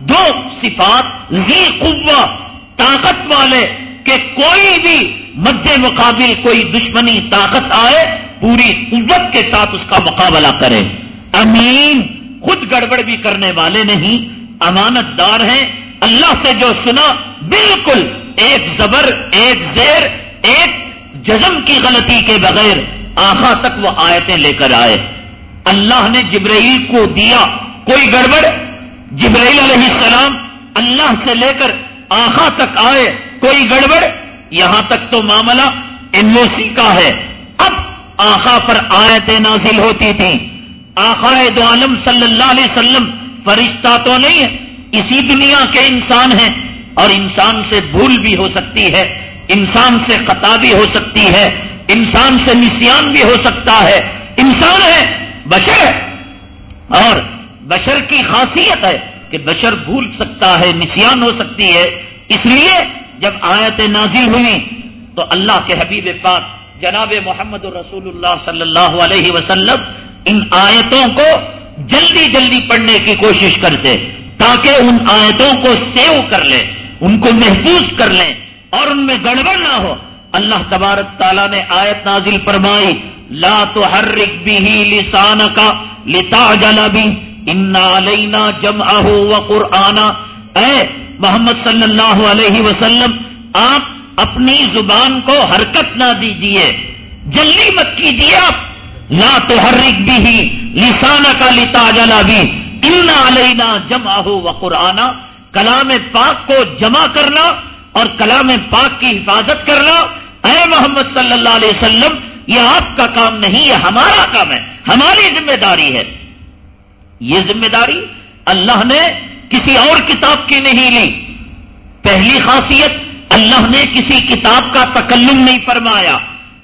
دو صفات زی قوہ طاقت والے کہ کوئی بھی مد مقابل کوئی دشمنی طاقت آئے، پوری قوت کے ساتھ اس کا مقابلہ کرے۔ امین، خود گڑبڑ بھی کرنے والے نہیں، امانت دار ہیں۔ اللہ سے جو سنا، بالکل ایک زبر، ایک زیر، ایک جزم کی غلطی کے بغیر آخا تک وہ آیتیں لے کر آئے۔ اللہ نے جبرائیل کو دیا کوئی گڑبڑ، جبرائیل علیہ السلام اللہ سے لے کر آخا تک آئے کوئی گڑبڑ یہاں تک تو معاملہ این او سی کا ہے۔ اب آخا پر آیتیں نازل ہوتی تھیں۔ آخا دو عالم صلی اللہ علیہ وسلم فرشتہ تو نہیں ہے، اسی دنیا کے انسان ہیں۔ اور انسان سے بھول بھی ہو سکتی ہے، انسان سے خطا بھی ہو سکتی ہے، انسان سے نسان بھی ہو سکتا ہے۔ انسان ہے، بشر اور بشر کی خاصیت ہے کہ بشر بھول سکتا ہے نسان ہو سکتی ہے۔ اس لیے جب آیت نازل ہوئی تو اللہ کے حبیب پاک جناب محمد رسول اللہ صلی اللہ علیہ وسلم ان آیتوں کو جلدی جلدی پڑھنے کی کوشش کرتے تاکہ ان آیتوں کو سیو کر لیں، ان کو محفوظ کر لیں اور ان میں گڑبڑ نہ ہو۔ اللہ تبارک تعالیٰ نے آیت نازل فرمائی، لا تو ہر بھی لسان کا لتا جلا بھی انا جم اہو و قرآنا اے محمد صلی اللہ علیہ وسلم، آپ اپنی زبان کو حرکت نہ دیجیے جلدی مت کیجیے آپ۔ لا تو ہر رک بھی لسانہ کا لتا جلا بھی ان علینا جم آہو و قرآنا کلام پاک کو جمع کرنا اور کلام پاک کی حفاظت کرنا۔ اے محمد صلی اللہ علیہ وسلم، یہ آپ کا کام نہیں، یہ ہمارا کام ہے، ہماری ذمہ داری ہے۔ یہ ذمہ داری اللہ نے کسی اور کتاب کی نہیں لی۔ پہلی خاصیت، اللہ نے کسی کتاب کا تکلم نہیں فرمایا،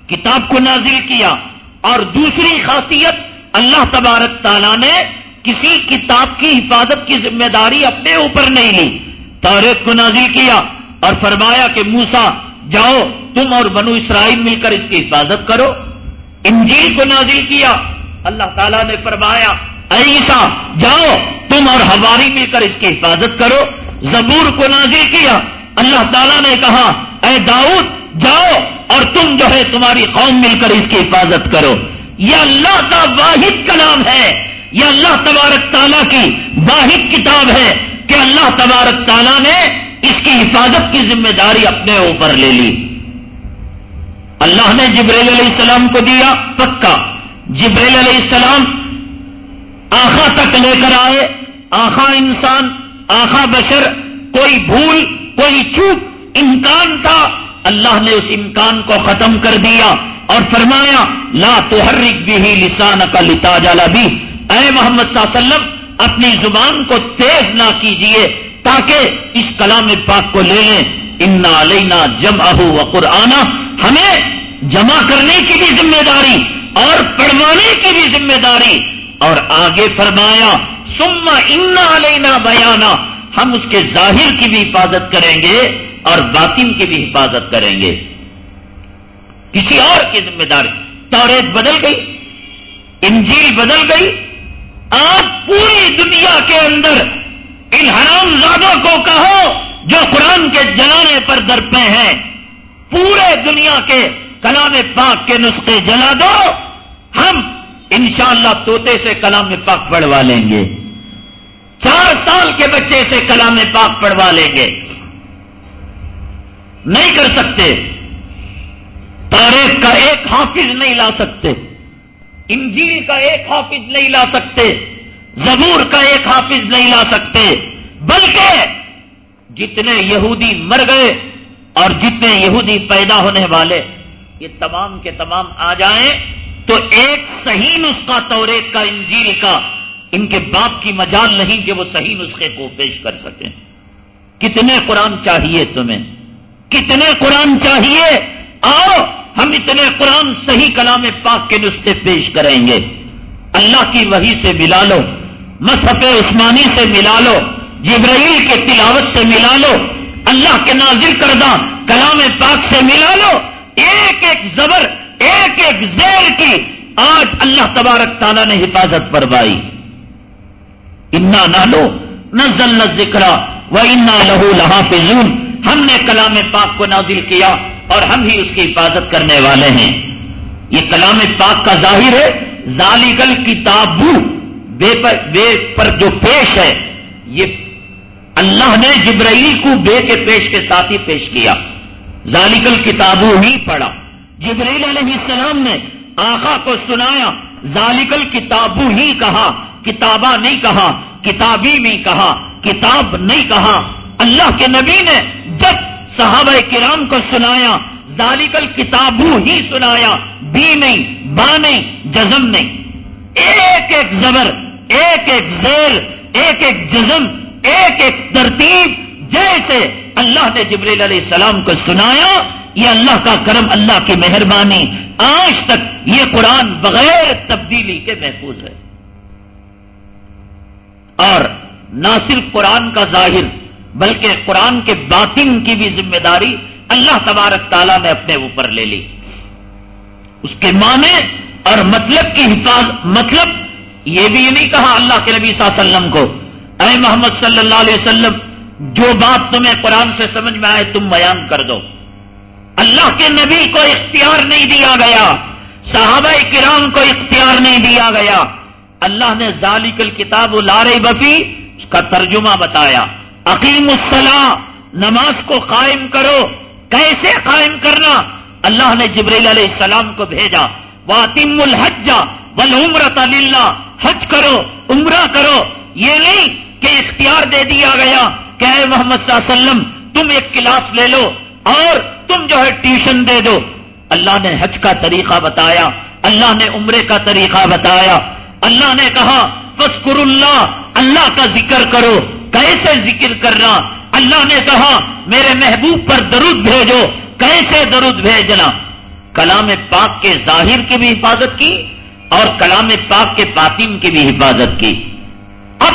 کتاب کو نازل کیا۔ اور دوسری خاصیت، اللہ تبارک تعالیٰ نے کسی کتاب کی حفاظت کی ذمہ داری اپنے اوپر نہیں لی۔ توریت کو نازل کیا اور فرمایا کہ موسا جاؤ تم اور بنو اسرائیل مل کر اس کی حفاظت کرو۔ انجیل کو نازل کیا۔ اللہ تعالیٰ نے فرمایا ایسا جاؤ، تم اور ہماری مل کر اس کی حفاظت کرو۔ زبور کو نازل کیا۔ اللہ تعالیٰ نے کہا، اے داؤد، جاؤ اور تم جو ہے تمہاری قوم مل کر اس کی حفاظت کرو۔ یہ اللہ کا واحد کلام ہے۔ یہ اللہ تبارک تعالیٰ کی واحد کتاب ہے کہ اللہ تبارک تعالیٰ نے اس کی حفاظت کی ذمہ داری اپنے اوپر لے لی۔ اللہ نے جبریل علیہ السلام کو دیا پکا۔ جبریل علیہ السلام آخا تک لے کر آئے، آخا انسان، آخا بشر، کوئی بھول، کوئی چوک امکان تھا۔ اللہ نے اس امکان کو ختم کر دیا اور فرمایا، لا تو بھی لسان کا لتا جالا بھی اے محمد صلی اللہ علیہ وسلم، اپنی زبان کو تیز نہ کیجیے تاکہ اس کلام پاک کو لے لیں۔ انا علینا جم اہو و قرآن ہمیں جمع کرنے کی بھی ذمہ داری اور پڑھوانے کی بھی ذمہ داری۔ اور آگے فرمایا سما انا علینا بیانا ہم اس کے ظاہر کی بھی حفاظت کریں گے اور باطن کی بھی حفاظت کریں گے۔ کسی اور کی ذمہ داری۔ توریت بدل گئی، انجیل بدل گئی۔ آپ پوری دنیا کے اندر ان حرام زادوں کو کہو جو قرآن کے جلانے پر درپے ہیں۔ پورے دنیا کے کلام پاک کے نسخے جلا دو۔ ہم انشاءاللہ اللہ توتے سے کلام پاک پڑھوا لیں گے۔ چار سال کے بچے سے کلام پاک پڑھوا لیں گے۔ نہیں کر سکتے۔ تاریخ کا ایک حافظ نہیں لا سکتے۔ انجیل کا ایک حافظ نہیں لا سکتے۔ زبور کا ایک حافظ نہیں لا سکتے۔ بلکہ جتنے یہودی مر گئے اور جتنے یہودی پیدا ہونے والے، یہ تمام کے تمام آ جائیں۔ تو ایک صحیح نسخہ توریت کا انجیل کا ان کے باپ کی مجال نہیں کہ وہ صحیح نسخے کو پیش کر سکیں۔ کتنے قرآن چاہیے تمہیں؟ کتنے قرآن چاہیے؟ آؤ، ہم اتنے قرآن صحیح کلام پاک کے نسخے پیش کریں گے۔ اللہ کی وحی سے ملا لو، مصحف عثمانی سے ملا لو، جبرائیل کے تلاوت سے ملا لو، اللہ کے نازل کردہ کلام پاک سے ملا لو۔ ایک ایک زبر ایک ایک زیر کی آج اللہ تبارک تعالیٰ نے حفاظت فرمائی۔ انا نالو نزل ذکر و انا لہو لہا پزون ہم نے کلام پاک کو نازل کیا اور ہم ہی اس کی حفاظت کرنے والے ہیں۔ یہ کلام پاک کا ظاہر ہے ذالکل کتابو بے پر, بے پر جو پیش ہے یہ اللہ نے جبرائیل کو بے کے پیش کے ساتھ ہی پیش کیا۔ ذالکل کتابو ہی پڑھا۔ جبرائیل علیہ السلام نے آخا کو سنایا، ذالکل کتابو ہی کہا، کتابہ نہیں کہا، کتابی نہیں کہا، کتاب نہیں کہا۔ اللہ کے نبی نے جب صحابہ کرام کو سنایا، ذالکل کتابو ہی سنایا، بی نہیں، با نہیں، جزم نہیں۔ ایک ایک زبر، ایک ایک زیر، ایک ایک جزم، ایک ایک ترتیب، جیسے اللہ نے جبریل علیہ السلام کو سنایا یہ اللہ کا کرم، اللہ کی مہربانی، آج تک یہ قرآن بغیر تبدیلی کے محفوظ ہے۔ اور نہ صرف قرآن کا ظاہر، بلکہ قرآن کے باطن کی بھی ذمہ داری اللہ تبارک تعالیٰ نے اپنے اوپر لے لی۔ اس کے معنی اور مطلب کی حفاظت مطلب یہ بھی نہیں کہا اللہ کے نبی صلی اللہ علیہ وسلم کو، اے محمد صلی اللہ علیہ وسلم، جو بات تمہیں قرآن سے سمجھ میں آئے تم بیان کر دو۔ اللہ کے نبی کو اختیار نہیں دیا گیا صحابہ کرام کو اختیار نہیں دیا گیا اللہ نے ذالک کتاب لار بفی اس کا ترجمہ بتایا عقیم الصلاح نماز کو قائم کرو کیسے قائم کرنا اللہ نے جبریل علیہ السلام کو بھیجا واطم الحجا ول عمرت حج کرو، عمرہ کرو یہ نہیں کہ اختیار دے دیا گیا کہ اے محمد صلی اللہ علیہ وسلم تم ایک کلاس لے لو اور تم جو ہے ٹیوشن دے دو۔ اللہ نے حج کا طریقہ بتایا، اللہ نے عمرے کا طریقہ بتایا۔ اللہ نے کہا فسکر اللہ اللہ کا ذکر کرو۔ کیسے ذکر کرنا؟ اللہ نے کہا، میرے محبوب پر درود بھیجو۔ کیسے درود بھیجنا؟ کلام پاک کے ظاہر کی بھی حفاظت کی اور کلام پاک کے باطن کی بھی حفاظت کی۔ اب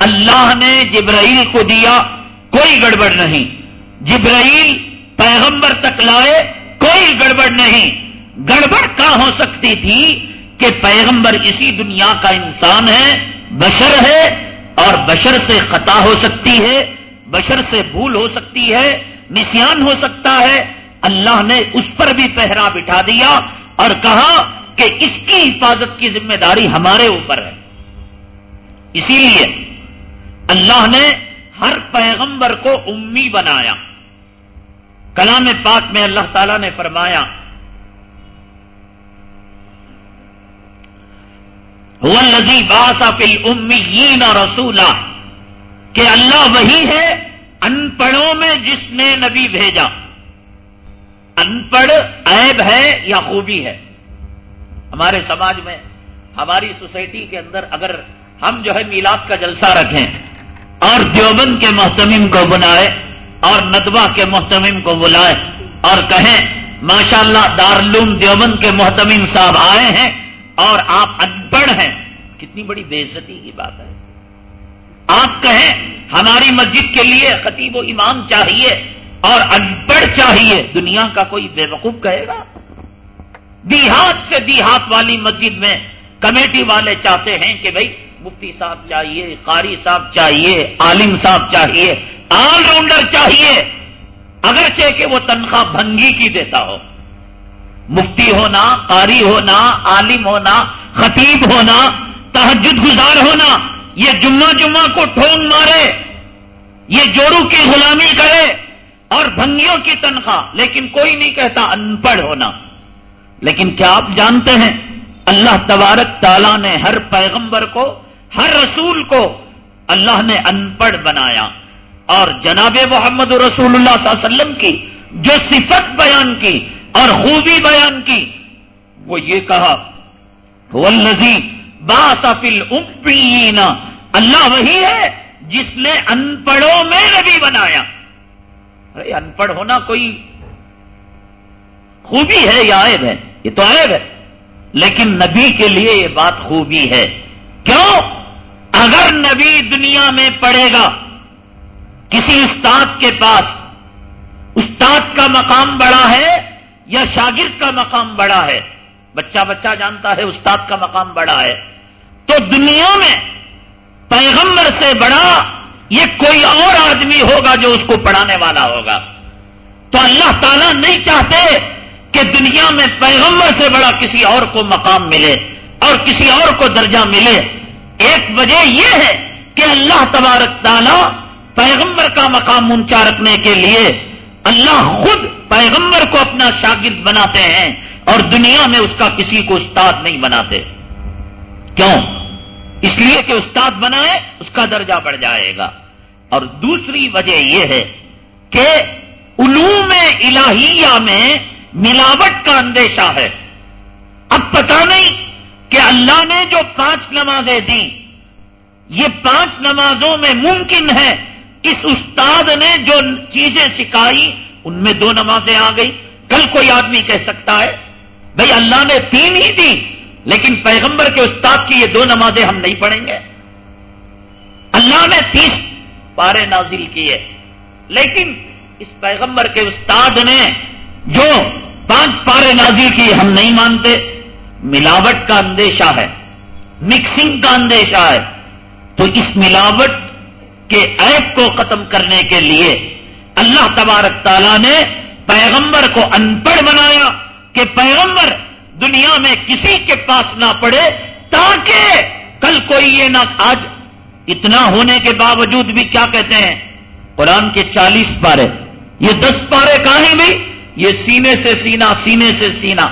اللہ نے جبرائیل کو دیا، کوئی گڑبڑ نہیں۔ جبرائیل پیغمبر تک لائے، کوئی گڑبڑ نہیں۔ گڑبڑ کہاں ہو سکتی تھی کہ پیغمبر اسی دنیا کا انسان ہے، بشر ہے، اور بشر سے خطا ہو سکتی ہے، بشر سے بھول ہو سکتی ہے نسان ہو سکتا ہے۔ اللہ نے اس پر بھی پہرا بٹھا دیا اور کہا کہ اس کی حفاظت کی ذمہ داری ہمارے اوپر ہے۔ اسی لیے اللہ نے ہر پیغمبر کو امی بنایا۔ کلام پاک میں اللہ تعالی نے فرمایا لذی باسا فل امی رسولا کہ اللہ وہی ہے ان پڑھوں میں جس نے نبی بھیجا۔ ان پڑھ عیب ہے یا خوبی ہے؟ ہمارے سماج میں، ہماری سوسائٹی کے اندر اگر ہم جو ہے میلاد کا جلسہ رکھیں اور دیوبند کے محتمم کو بلائے اور ندوہ کے محتمم کو بلائے اور کہیں، ماشاءاللہ اللہ دارالعلوم دیوبند کے محتمم صاحب آئے ہیں اور آپ ان پڑھ ہیں۔ کتنی بڑی بےزتی کی بات ہے۔ آپ کہیں، ہماری مسجد کے لیے خطیب و امام چاہیے اور ان پڑھ چاہیے۔ دنیا کا کوئی بے وقوف کہے گا؟ دیہات سے دیہات والی مسجد میں کمیٹی والے چاہتے ہیں کہ بھائی مفتی صاحب چاہیے، قاری صاحب چاہیے، عالم صاحب چاہیے۔ آل راؤنڈر چاہیے، اگرچہ کہ وہ تنخواہ بھنگی کی دیتا ہو۔ مفتی ہونا، قاری ہونا، عالم ہونا، خطیب ہونا تحجد گزار ہونا، یہ جمعہ جمعہ کو ٹھونگ مارے، یہ جوڑو کی غلامی کرے اور بھنگیوں کی تنخواہ۔ لیکن کوئی نہیں کہتا ان پڑھ ہونا۔ لیکن کیا آپ جانتے ہیں، اللہ تبارک تعالیٰ نے ہر پیغمبر کو، ہر رسول کو اللہ نے ان پڑھ بنایا۔ اور جناب محمد رسول اللہ صلی اللہ علیہ وسلم کی جو صفت بیان کی اور خوبی بیان کی، وہ یہ کہا ولزی باسفل امپین اللہ وہی ہے جس نے ان پڑھوں میں نبی بنایا۔ ارے ان پڑھ ہونا کوئی خوبی ہے یا عیب ہے؟ یہ تو عیب ہے۔ لیکن نبی کے لیے یہ بات خوبی ہے۔ کیوں؟ اگر نبی دنیا میں پڑھے گا کسی استاد کے پاس استاد کا مقام بڑا ہے یا شاگرد کا مقام بڑا ہے؟ بچہ بچہ جانتا ہے استاد کا مقام بڑا ہے۔ تو دنیا میں پیغمبر سے بڑا یہ کوئی اور آدمی ہوگا جو اس کو پڑھانے والا ہوگا۔ تو اللہ تعالیٰ نہیں چاہتے کہ دنیا میں پیغمبر سے بڑا کسی اور کو مقام ملے اور کسی اور کو درجہ ملے۔ ایک وجہ یہ ہے کہ اللہ تبارک تعالیٰ پیغمبر کا مقام اونچا رکھنے کے لیے اللہ خود پیغمبر کو اپنا شاگرد بناتے ہیں اور دنیا میں اس کا کسی کو استاد نہیں بناتے۔ کیوں؟ اس لیے کہ استاد بنائے اس کا درجہ بڑھ جائے گا۔ اور دوسری وجہ یہ ہے کہ علوم الہیہ میں ملاوٹ کا اندیشہ ہے۔ اب پتا نہیں کہ اللہ نے جو پانچ نمازیں دی یہ پانچ نمازوں میں ممکن ہے اس استاد نے جو چیزیں سکھائی، ان میں دو نمازیں آ گئی کل کوئی آدمی کہہ سکتا ہے بھائی اللہ نے تین ہی دی، لیکن پیغمبر کے استاد کی یہ دو نمازیں ہم نہیں پڑھیں گے۔ اللہ نے تیس پارے نازل کیے۔ لیکن اس پیغمبر کے استاد نے جو پانچ پارے نازل کیے ہم نہیں مانتے۔ ملاوٹ کا اندیشہ ہے، مکسنگ کا اندیشہ ہے۔ تو اس ملاوٹ کے ایپ کو ختم کرنے کے لیے اللہ تبارک تعالیٰ نے پیغمبر کو ان پڑھ بنایا کہ پیغمبر دنیا میں کسی کے پاس نہ پڑے تاکہ کل کوئی یہ نہ آج اتنا ہونے کے باوجود بھی کیا کہتے ہیں؟ قرآن کے چالیس پارے۔ یہ دس پارے کہیں بھی؟ یہ سینے سے سینا، سینے سے سینا۔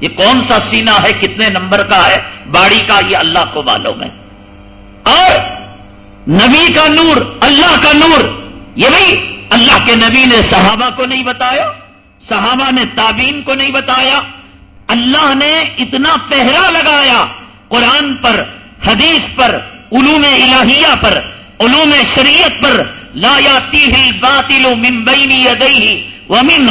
یہ کون سا سینا ہے؟ کتنے نمبر کا ہے؟ باڑی کا یہ اللہ کو معلوم ہے۔ اور نبی کا نور، اللہ کا نور۔ یہ بھی اللہ کے نبی نے صحابہ کو نہیں بتایا، صحابہ نے تابین کو نہیں بتایا۔ اللہ نے اتنا پہرا لگایا قرآن پر، حدیث پر، علوم الہیہ پر، علوم شریعت پر۔ لا یاتی ہی باطل و ممبئی ادئی و من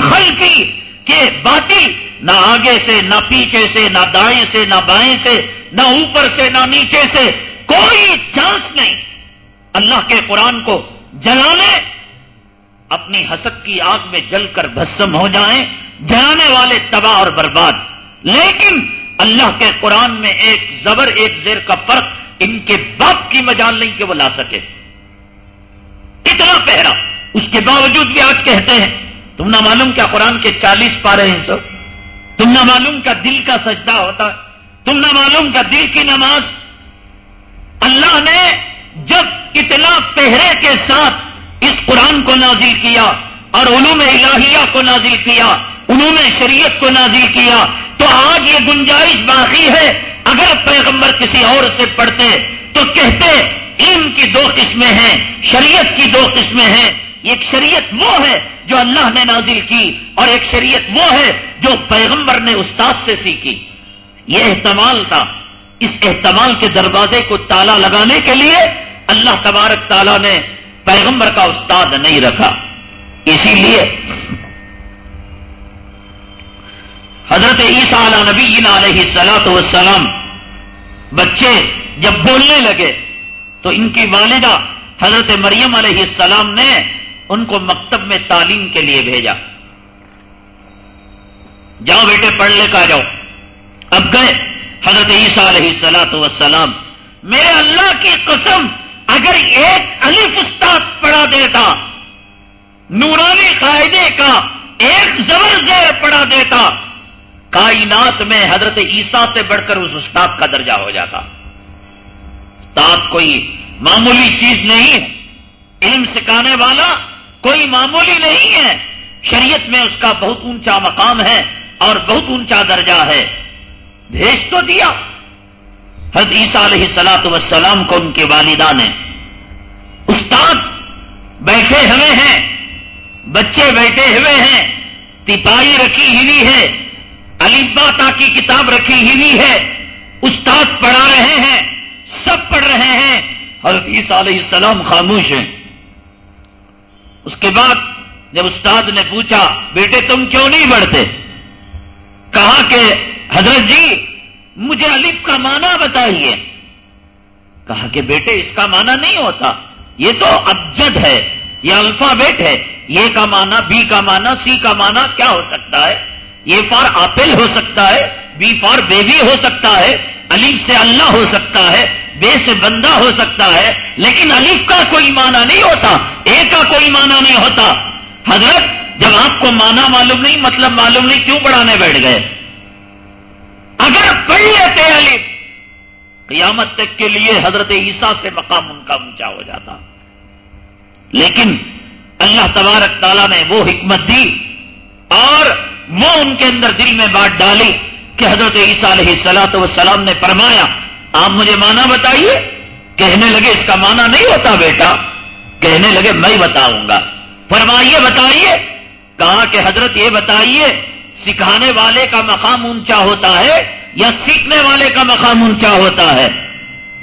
کہ باطل نہ آگے سے، نہ پیچھے سے، نہ دائیں سے، نہ بائیں سے، نہ اوپر سے، نہ نیچے سے، کوئی چانس نہیں۔ اللہ کے قرآن کو جلانے، اپنی حسد کی آگ میں جل کر بھسم ہو جائیں، جلانے والے تباہ اور برباد۔ لیکن اللہ کے قرآن میں ایک زبر، ایک زیر کا فرق ان کے باپ کی مجال نہیں کہ وہ لا سکے۔ اتنا پہرا۔ اس کے باوجود بھی آج کہتے ہیں، تم نہ معلوم کیا قرآن کے چالیس پارے ہیں سب۔ تم نہ معلوم کا دل کا سجدہ ہوتا۔ تم نہ معلوم کا دل کی نماز۔ اللہ نے جب اتنا پہرے کے ساتھ اس قرآن کو نازل کیا اور علوم الہیہ کو نازل کیا، انہوں نے شریعت کو نازل کیا، تو آج یہ گنجائش باقی ہے۔ اگر پیغمبر کسی اور سے پڑھتے تو کہتے علم کی دو قسمیں ہیں، شریعت کی دو قسمیں ہیں۔ ایک شریعت وہ ہے جو اللہ نے نازل کی اور ایک شریعت وہ ہے جو پیغمبر نے استاد سے سیکھی۔ یہ احتمال تھا۔ اس احتمال کے دروازے کو تالا لگانے کے لیے اللہ تبارک تعالیٰ نے پیغمبر کا استاد نہیں رکھا۔ اسی لیے حضرت عیسیٰ علیہ نبی علیہ سلاۃ وسلام بچے جب بولنے لگے تو ان کی والدہ حضرت مریم علیہ السلام نے ان کو مکتب میں تعلیم کے لیے بھیجا۔ جاؤ بیٹے پڑھ لے کا جاؤ۔ اب گئے حضرت عیسیٰ علیہ سلاۃ وسلام میرے اللہ کی قسم اگر ایک الف استاد پڑھا دیتا، نورانی قاعدے کا ایک زبر زیر پڑھا دیتا، کائنات میں حضرت عیسیٰ سے بڑھ کر اس استاد کا درجہ ہو جاتا۔ استاد کوئی معمولی چیز نہیں ہے۔ علم سکھانے والا کوئی معمولی نہیں ہے۔ شریعت میں اس کا بہت اونچا مقام ہے اور بہت اونچا درجہ ہے۔ بھیج تو دیا۔ حضرت عیسیٰ علیہ سلاۃ وسلام کو ان کے والدہ نے استاد بیٹھے ہوئے ہیں، بچے بیٹھے ہوئے ہیں تپاہی رکھی ہوئی ہے علیبا کی کتاب رکھی ہوئی ہے، استاد پڑھا رہے ہیں، سب پڑھ رہے ہیں۔ حضرت عیسیٰ علیہ السلام خاموش ہیں۔ اس کے بعد جب استاد نے پوچھا، بیٹے تم کیوں نہیں بڑھتے؟ کہا کہ حضرت جی مجھے الف کا معنی بتائیے۔ کہا کہ بیٹے، اس کا معنی نہیں ہوتا۔ یہ تو ابجد ہے، یہ الفابیٹ ہے۔ یہ کا معنی، بی کا معنی، سی کا معنی کیا ہو سکتا ہے؟ یہ فار آپل ہو سکتا ہے، بی فار بیبی ہو سکتا ہے الف سے اللہ ہو سکتا ہے، بے سے بندہ ہو سکتا ہے۔ لیکن الف کا کوئی معنی نہیں ہوتا، اے کا کوئی معنی نہیں ہوتا۔ حضرت، جب آپ کو معنی معلوم نہیں مطلب معلوم نہیں، کیوں پڑھانے بیٹھ گئے؟ اگر پڑھ لیتے الف قیامت تک کے لیے حضرت عیسیٰ سے مقام ان کا اونچا ہو جاتا۔ لیکن اللہ تبارک تعالیٰ نے وہ حکمت دی اور وہ ان کے اندر دل میں بات ڈالی کہ حضرت عیسیٰ علیہ سلاۃ وسلام نے فرمایا، آپ مجھے مانا بتائیے؟ کہنے لگے، اس کا مانا نہیں ہوتا بیٹا۔ کہنے لگے، میں بتاؤں گا۔ فرمائیے، بتائیے۔ کہا کہ حضرت یہ بتائیے سکھانے والے کا مقام اونچا ہوتا ہے یا سیکھنے والے کا مقام اونچا ہوتا ہے؟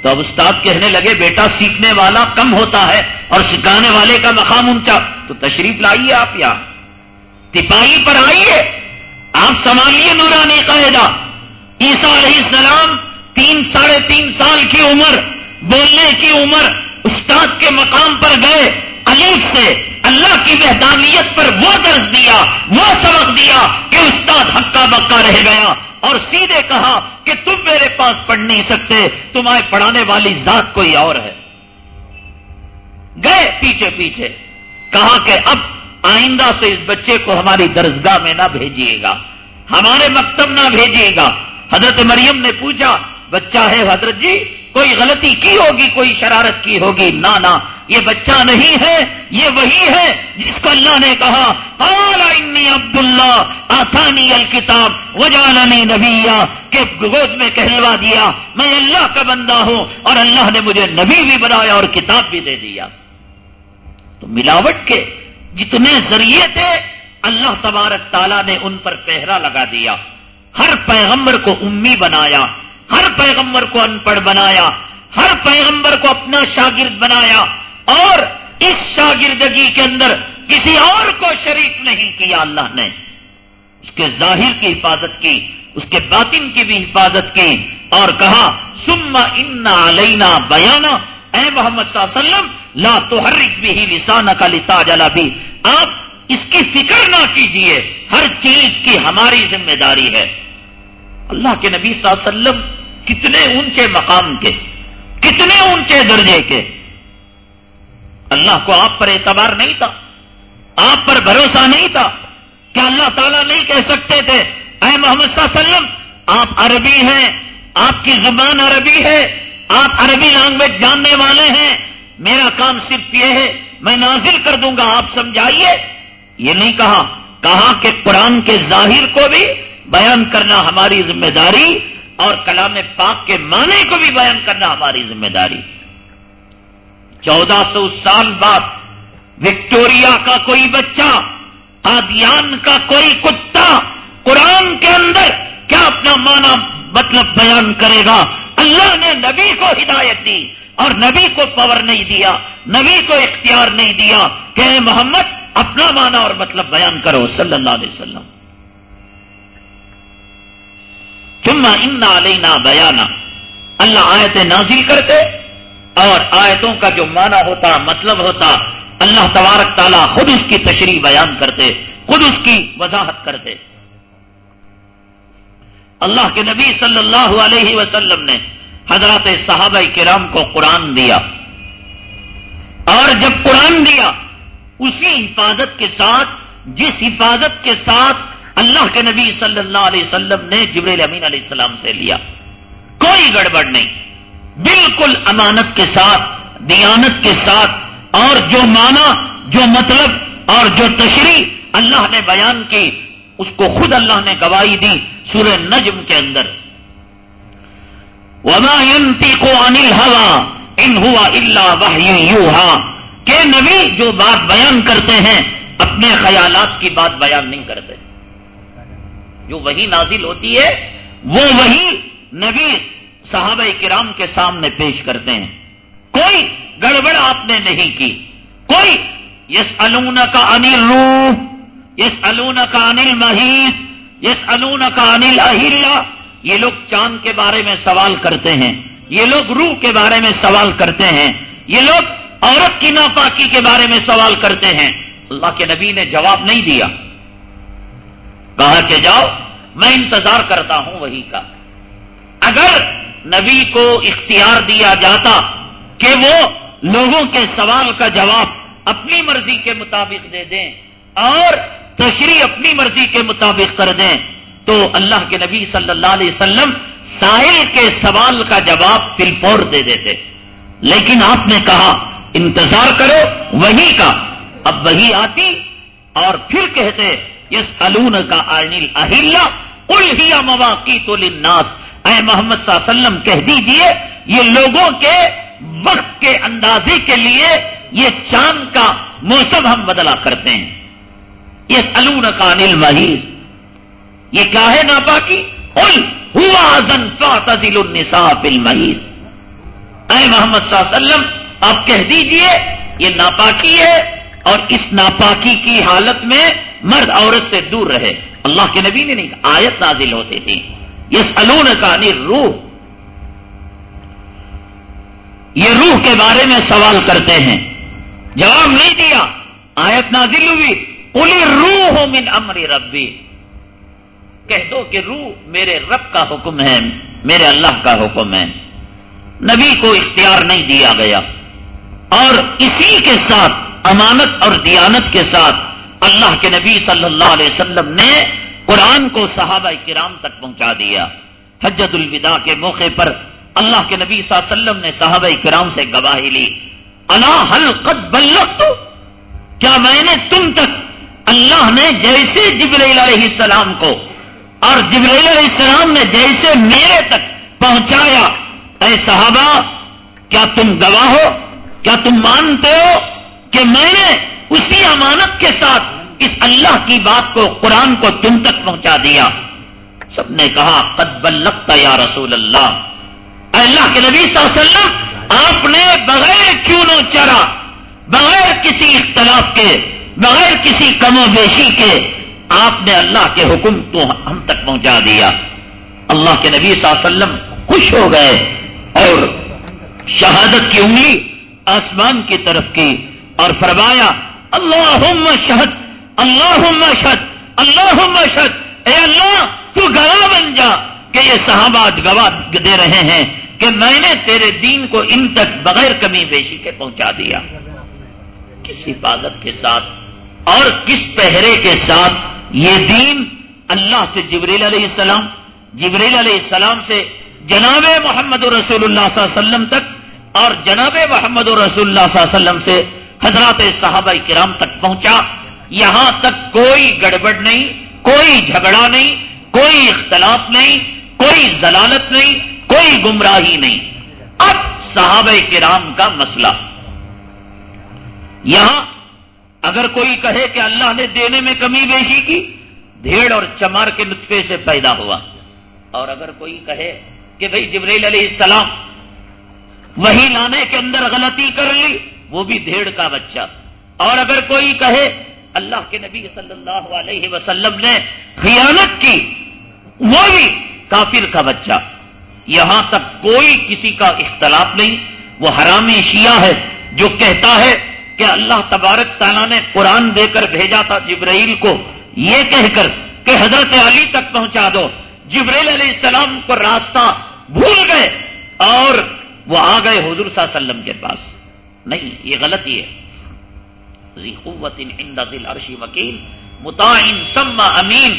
تو اب استاد کہنے لگے، بیٹا سیکھنے والا کم ہوتا ہے اور سکھانے والے کا مقام اونچا۔ تو تشریف لائیے آپ یہاں۔ تپاہی پر آئیے۔ آپ سنبھالیے نورانی قاعدہ عیسیٰ علیہ السلام تین، ساڑھے تین سال کی عمر، بولنے کی عمر، استاد کے مقام پر گئے علیف سے۔ اللہ کی وحدانیت پر وہ درس دیا، وہ سبق دیا کہ استاد ہکا بکا رہ گیا اور سیدھے کہا کہ تم میرے پاس پڑھ نہیں سکتے تمہیں پڑھانے والی ذات کوئی اور ہے۔ گئے پیچھے پیچھے، کہا کہ اب آئندہ سے اس بچے کو ہماری درسگاہ میں نہ بھیجیے گا، ہمارے مکتب نہ بھیجیے گا۔ حضرت مریم نے پوچھا، بچہ ہے حضرت جی کوئی غلطی کی ہوگی، کوئی شرارت کی ہوگی؟ نہ یہ بچہ نہیں ہے، یہ وہی ہے جس کو اللہ نے کہا انی عبد اللہ آسانی الکتاب وجالنی نبیا، کہ گود میں کہلوا دیا، میں اللہ کا بندہ ہوں، اور اللہ نے مجھے نبی بھی بنایا اور کتاب بھی دے دیا۔ تو ملاوٹ کے جتنے ذریعے تھے، اللہ تبارک تعالیٰ نے ان پر پہرا لگا دیا۔ ہر پیغمبر کو امی بنایا، ہر پیغمبر کو ان پڑھ بنایا، ہر پیغمبر کو اپنا شاگرد بنایا۔ اور اس شاگردگی کے اندر کسی اور کو شریک نہیں کیا اللہ نے۔ اس کے ظاہر کی حفاظت کی، اس کے باطن کی بھی حفاظت کی اور کہا سما ان علینا بیانا، اے محمد صلی اللہ علیہ وسلم، لا تو ہر بھی لسان کا لتا جلا بھی آپ اس کی فکر نہ کیجیے، ہر چیز کی ہماری ذمہ داری ہے۔ اللہ کے نبی صلی اللہ علیہ وسلم کتنے اونچے مقام کے، کتنے اونچے درجے کے اللہ کو آپ پر اعتبار نہیں تھا۔ آپ پر بھروسہ نہیں تھا کیا اللہ تعالیٰ نہیں کہہ سکتے تھے۔ اے محمد صلی اللہ علیہ وسلم، آپ عربی ہیں، آپ کی زبان عربی ہے، آپ عربی لینگویج جاننے والے ہیں۔ میرا کام صرف یہ ہے، میں نازل کر دوں گا، آپ سمجھائیے۔ یہ نہیں کہا کہا کہ قرآن کے ظاہر کو بھی بیان کرنا ہماری ذمہ داری اور کلام پاک کے معنی کو بھی بیان کرنا ہماری ذمہ داری۔ چودہ سو سال بعد وکٹوریا کا کوئی بچہ، قادیان کا کوئی کتا قرآن کے اندر کیا اپنا معنی مطلب بیان کرے گا؟ اللہ نے نبی کو ہدایت دی اور نبی کو پاور نہیں دیا، نبی کو اختیار نہیں دیا کہ محمد اپنا معنی اور مطلب بیان کرو صلی اللہ علیہ وسلم۔ چما ان علینا بیانا۔ اللہ آیتیں نازل کرتے اور آیتوں کا جو معنی ہوتا مطلب ہوتا، اللہ تبارک تعالیٰ خود اس کی تشریح بیان کرتے، خود اس کی وضاحت کرتے۔ اللہ کے نبی صلی اللہ علیہ وسلم نے حضرات صحابہ کرام کو قرآن دیا۔ اور جب قرآن دیا، اسی حفاظت کے ساتھ، جس حفاظت کے ساتھ اللہ کے نبی صلی اللہ علیہ وسلم نے جبریل امین علیہ السلام سے لیا۔ کوئی گڑبڑ نہیں۔ بالکل امانت کے ساتھ، دیانت کے ساتھ، اور جو مانا جو مطلب اور جو تشریح اللہ نے بیان کی، اس کو خود اللہ نے گواہی دی سورہ نجم کے اندر۔ وما کو انل ہوا ان ہوا اللہ واہ کہ نبی جو بات بیان کرتے ہیں، اپنے خیالات کی بات بیان نہیں کرتے۔ جو وہی نازل ہوتی ہے، وہ وہی نبی صحابہ کرام کے سامنے پیش کرتے ہیں۔ کوئی گڑبڑ آپ نے نہیں کی۔ کوئی یس الون کا انل روح یس الون کا انل مہیش یس الون کا انل اہلیہ یہ لوگ چاند کے بارے میں سوال کرتے ہیں۔ یہ لوگ روح کے بارے میں سوال کرتے ہیں۔ یہ لوگ عورت کی ناپاکی کے بارے میں سوال کرتے ہیں۔ اللہ کے نبی نے جواب نہیں دیا۔ کہا کہ جاؤ، میں انتظار کرتا ہوں وہی کا۔ اگر نبی کو اختیار دیا جاتا کہ وہ لوگوں کے سوال کا جواب اپنی مرضی کے مطابق دے دیں اور تشریح اپنی مرضی کے مطابق کر دیں تو اللہ کے نبی صلی اللہ علیہ وسلم ساحل کے سوال کا جواب فل فور دے دیتے۔ لیکن آپ نے کہا، انتظار کرو، وہی کا۔ اب وہی آتی اور پھر کہتے یس الون کا انل اہل الہیا مواقع تو لناس اے محمد صلی اللہ علیہ وسلم، کہہ دیجیے، یہ لوگوں کے وقت کے اندازے کے لیے یہ چاند کا موسم ہم بدلا کرتے ہیں۔ یس الون کا انل یہ کیا ہے ناپاکی؟ ال ہوا زن فاطل النساء المحیض۔ اے محمد صلی اللہ علیہ وسلم، آپ کہہ دیجیے، یہ ناپاکی ہے اور اس ناپاکی کی حالت میں مرد عورت سے دور رہے۔ اللہ کے نبی نے نہیں، آیت نازل ہوتی تھی۔ یہ سلون کا روح یہ روح کے بارے میں سوال کرتے ہیں۔ جواب نہیں دیا۔ آیت نازل ہوئی۔ کلی روح من امر ربی۔ کہہ دو کہ روح میرے رب کا حکم ہے، میرے اللہ کا حکم ہے۔ نبی کو اختیار نہیں دیا گیا۔ اور اسی کے ساتھ، امانت اور دیانت کے ساتھ اللہ کے نبی صلی اللہ علیہ وسلم نے قرآن کو صحابہ کرام تک پہنچا دیا۔ حجت الوداع کے موقع پر اللہ کے نبی صلی اللہ علیہ وسلم نے صحابہ کرام سے گواہی لی۔ اللہ حل قد بلک تو کیا میں نے تم تک اللہ نے جیسے جبریل علیہ السلام کو اور جبریل علیہ السلام نے جیسے میرے تک پہنچایا۔ اے صحابہ، کیا تم گواہ ہو؟ کیا تم مانتے ہو کہ میں نے اسی امانت کے ساتھ اس اللہ کی بات کو قرآن کو تم تک پہنچا دیا۔ سب نے کہا، قد لگتا یا رسول اللہ۔ اے اللہ کے نبی صلی اللہ علیہ وسلم، آپ نے بغیر کیوں نو چرا بغیر کسی اختلاف کے، بغیر کسی کم و بیشی کے، آپ نے اللہ کے حکم کو ہم تک پہنچا دیا۔ اللہ کے نبی صلی اللہ علیہ وسلم خوش ہو گئے اور شہادت کی انگلی آسمان کی طرف کی اور فرمایا اللہ شہد اللہ شہد اللہ شہد اے اللہ، تو گواہ بن جا کہ یہ صحابہ گواہ دے رہے ہیں کہ میں نے تیرے دین کو ان تک بغیر کمی بیشی کے پہنچا دیا۔ کس حفاظت کے ساتھ اور کس پہرے کے ساتھ یہ دین اللہ سے جبریل علیہ السلام، جبریل علیہ السلام سے جناب محمد رسول اللہ صلی اللہ علیہ وسلم تک اور جناب محمد رسول اللہ صلی اللہ علیہ وسلم سے حضرات صحابہ کرام تک پہنچا۔ یہاں تک کوئی گڑبڑ نہیں، کوئی جھگڑا نہیں، کوئی اختلاف نہیں، کوئی ضلالت نہیں، کوئی گمراہی نہیں۔ اب صحابہ کرام کا مسئلہ۔ یہاں اگر کوئی کہے کہ اللہ نے دینے میں کمی بیشی کی، بھیڑ اور چمار کے نطفے سے پیدا ہوا۔ اور اگر کوئی کہے کہ بھائی جبریل علیہ السلام وہی لانے کے اندر غلطی کر لی، وہ بھی بھیڑ کا بچہ۔ اور اگر کوئی کہے اللہ کے نبی صلی اللہ علیہ وسلم نے خیانت کی، وہ بھی کافر کا بچہ۔ یہاں تک کوئی کسی کا اختلاف نہیں، وہ حرامی شیعہ ہے جو کہتا ہے کہ اللہ تبارک تعالیٰ نے قرآن دے کر بھیجا تھا جبرائیل کو۔ یہ کہہ کر کہ حضرت علی تک پہنچا دو۔ جبریل علیہ السلام کو راستہ بھول گئے اور وہ آ گئے حضور صلی اللہ علیہ وسلم کے پاس۔ نہیں، یہ غلطی ہے۔ ذی قوت ذی عرشی وکیل. متعین سم امین.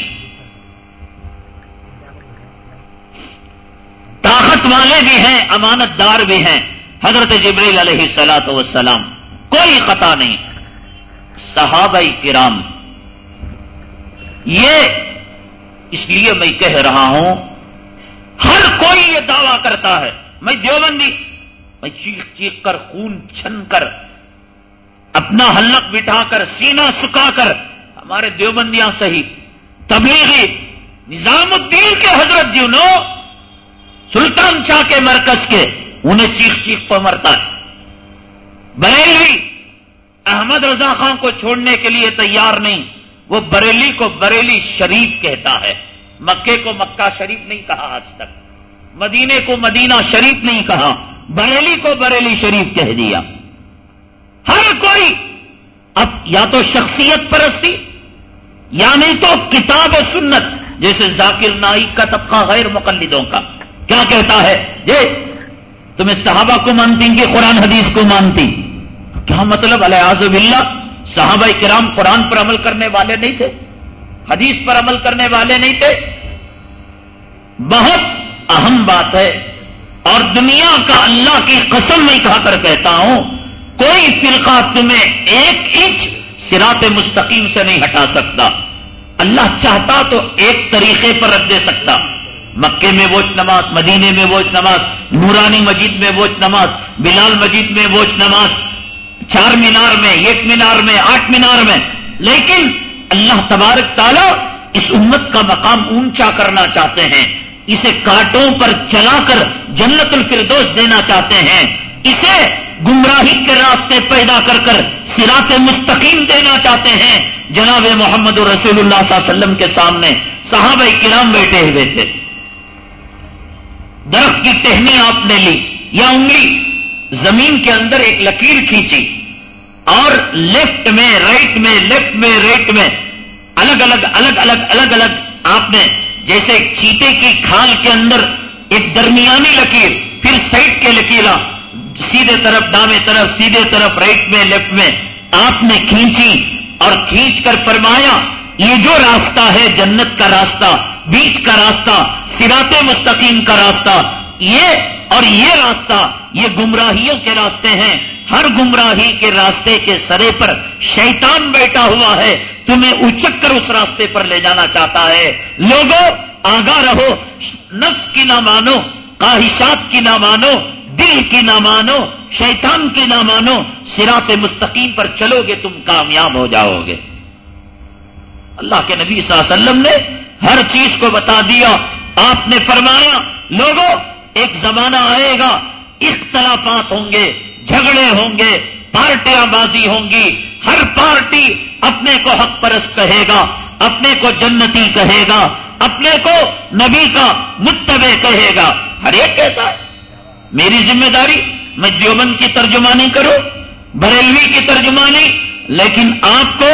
طاقت والے بھی ہیں، امانت دار بھی ہیں. حضرت جبریل علیہ سلاۃ وسلام کوئی خطا نہیں. صحابہ کرام. یہ اس لیے میں کہہ رہا ہوں، ہر کوئی یہ دعویٰ کرتا ہے، میں دیوبندی، میں چیخ چیخ کر، خون چھن کر اپنا حلق بٹھا کر، سینہ سکھا کر، ہمارے دیوبندیاں صحیح، تبلیغی نظام الدین کے حضرت جنو سلطان شاہ کے مرکز کے، انہیں چیخ چیخ پر مرتا ہے۔ بریلی، احمد رضا خان کو چھوڑنے کے لیے تیار نہیں، وہ بریلی کو بریلی شریف کہتا ہے۔ مکے کو مکہ شریف نہیں کہا آج تک۔ مدینے کو مدینہ شریف نہیں کہا۔ بریلی کو بریلی شریف کہہ دیا۔ ہر کوئی اب یا تو شخصیت پرستی، یا نہیں تو کتاب و سنت، جیسے ذاکر نائک کا طبقہ غیر مقلدوں کا۔ کیا کہتا ہے؟ یہ تمہیں صحابہ کو مانتی کہ قرآن حدیث کو مانتی۔ کیا مطلب؟ علیہ باللہ، صحابہ کرام قرآن پر عمل کرنے والے نہیں تھے؟ حدیث پر عمل کرنے والے نہیں تھے؟ بہت اہم بات ہے۔ اور دنیا کا اللہ کی قسم میں کہا کر کہتا ہوں کوئی فرقہ تمہیں ایک انچ سرات مستقیم سے نہیں ہٹا سکتا۔ اللہ چاہتا تو ایک طریقے پر رکھ دے سکتا۔ مکے میں ووچ نماز، مدینے میں ووچ نماز، نورانی مسجد میں ووچ نماز، بلال مسجد میں ووچ نماز، چار مینار میں، ایک مینار میں، آٹھ مینار میں۔ لیکن اللہ تبارک تعالیٰ اس امت کا مقام اونچا کرنا چاہتے ہیں۔ اسے کانٹوں پر چلا کر جنت الفردوس دینا چاہتے ہیں۔ اسے گمراہی کے راستے پیدا کر کر سرات مستقیم دینا چاہتے ہیں۔ جناب محمد رسول اللہ صلی اللہ علیہ وسلم کے سامنے صحابہ کرام بیٹھے ہوئے تھے۔ درخت کی ٹہنی آپ نے لی، یا انگلی زمین کے اندر ایک لکیر کھینچی۔ اور لیفٹ میں رائٹ میں لیفٹ میں رائٹ میں، الگ الگ الگ الگ الگ الگ آپ نے جیسے چیتے کی کھال کے اندر ایک درمیانی لکیر، پھر سائڈ کے لکیرا سیدھے طرف دامے طرف، سیدھے طرف رائٹ میں لیفٹ میں، آپ نے کھینچی اور کھینچ کر فرمایا، یہ جو راستہ ہے جنت کا راستہ، بیچ کا راستہ سرات مستقیم کا راستہ، یہ اور یہ راستہ، یہ گمراہیوں کے راستے ہیں۔ ہر گمراہی کے راستے کے سرے پر شیطان بیٹھا ہوا ہے۔ تمہیں اچک کر اس راستے پر لے جانا چاہتا ہے۔ لوگوں آگاہ رہو۔ نفس کی نہ مانو کاہشات کی نہ مانو۔ دل کی نہ مانو، شیطان کی نہ مانو سرات مستقیم پر چلو گے تم کامیاب ہو جاؤ گے۔ اللہ کے نبی صلی اللہ علیہ وسلم نے ہر چیز کو بتا دیا۔ آپ نے فرمایا، لوگوں، ایک زمانہ آئے گا، اختلافات ہوں گے، جھگڑے ہوں گے، پارٹیاں بازی ہوں گی۔ ہر پارٹی اپنے کو حق پرست کہے گا، اپنے کو جنتی کہے گا، اپنے کو نبی کا متبع کہے گا۔ ہر ایک کہتا ہے۔ میری ذمہ داری، میں دیوبند کی ترجمانی کروں، بریلوی کی ترجمانی، لیکن آپ کو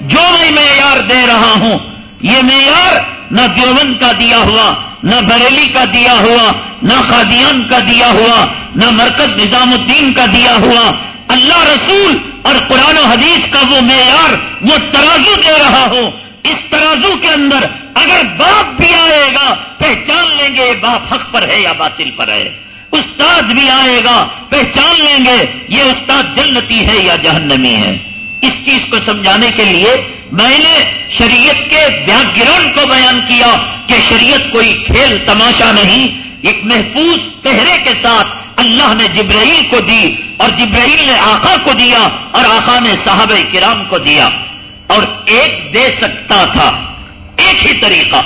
جو میں معیار دے رہا ہوں، یہ معیار نہ دیوبند کا دیا ہوا، نہ بریلی کا دیا ہوا، نہ خادیان کا دیا ہوا، نہ مرکز نظام الدین کا دیا ہوا، اللہ رسول اور قرآن و حدیث کا وہ معیار، وہ ترازو دے رہا ہو اس ترازو کے اندر اگر باپ بھی آئے گا، پہچان لیں گے باپ حق پر ہے یا باطل پر ہے۔ استاد بھی آئے گا، پہچان لیں گے یہ استاد جنتی ہے یا جہنمی ہے۔ اس چیز کو سمجھانے کے لیے میں نے شریعت کے بیک کو بیان کیا کہ شریعت کوئی کھیل تماشا نہیں، ایک محفوظ پہرے کے ساتھ اللہ نے جبرائیل کو دی اور جبرائیل نے آقا کو دیا اور آقا نے صحابہ کرام کو دیا۔ اور ایک دے سکتا تھا، ایک ہی طریقہ۔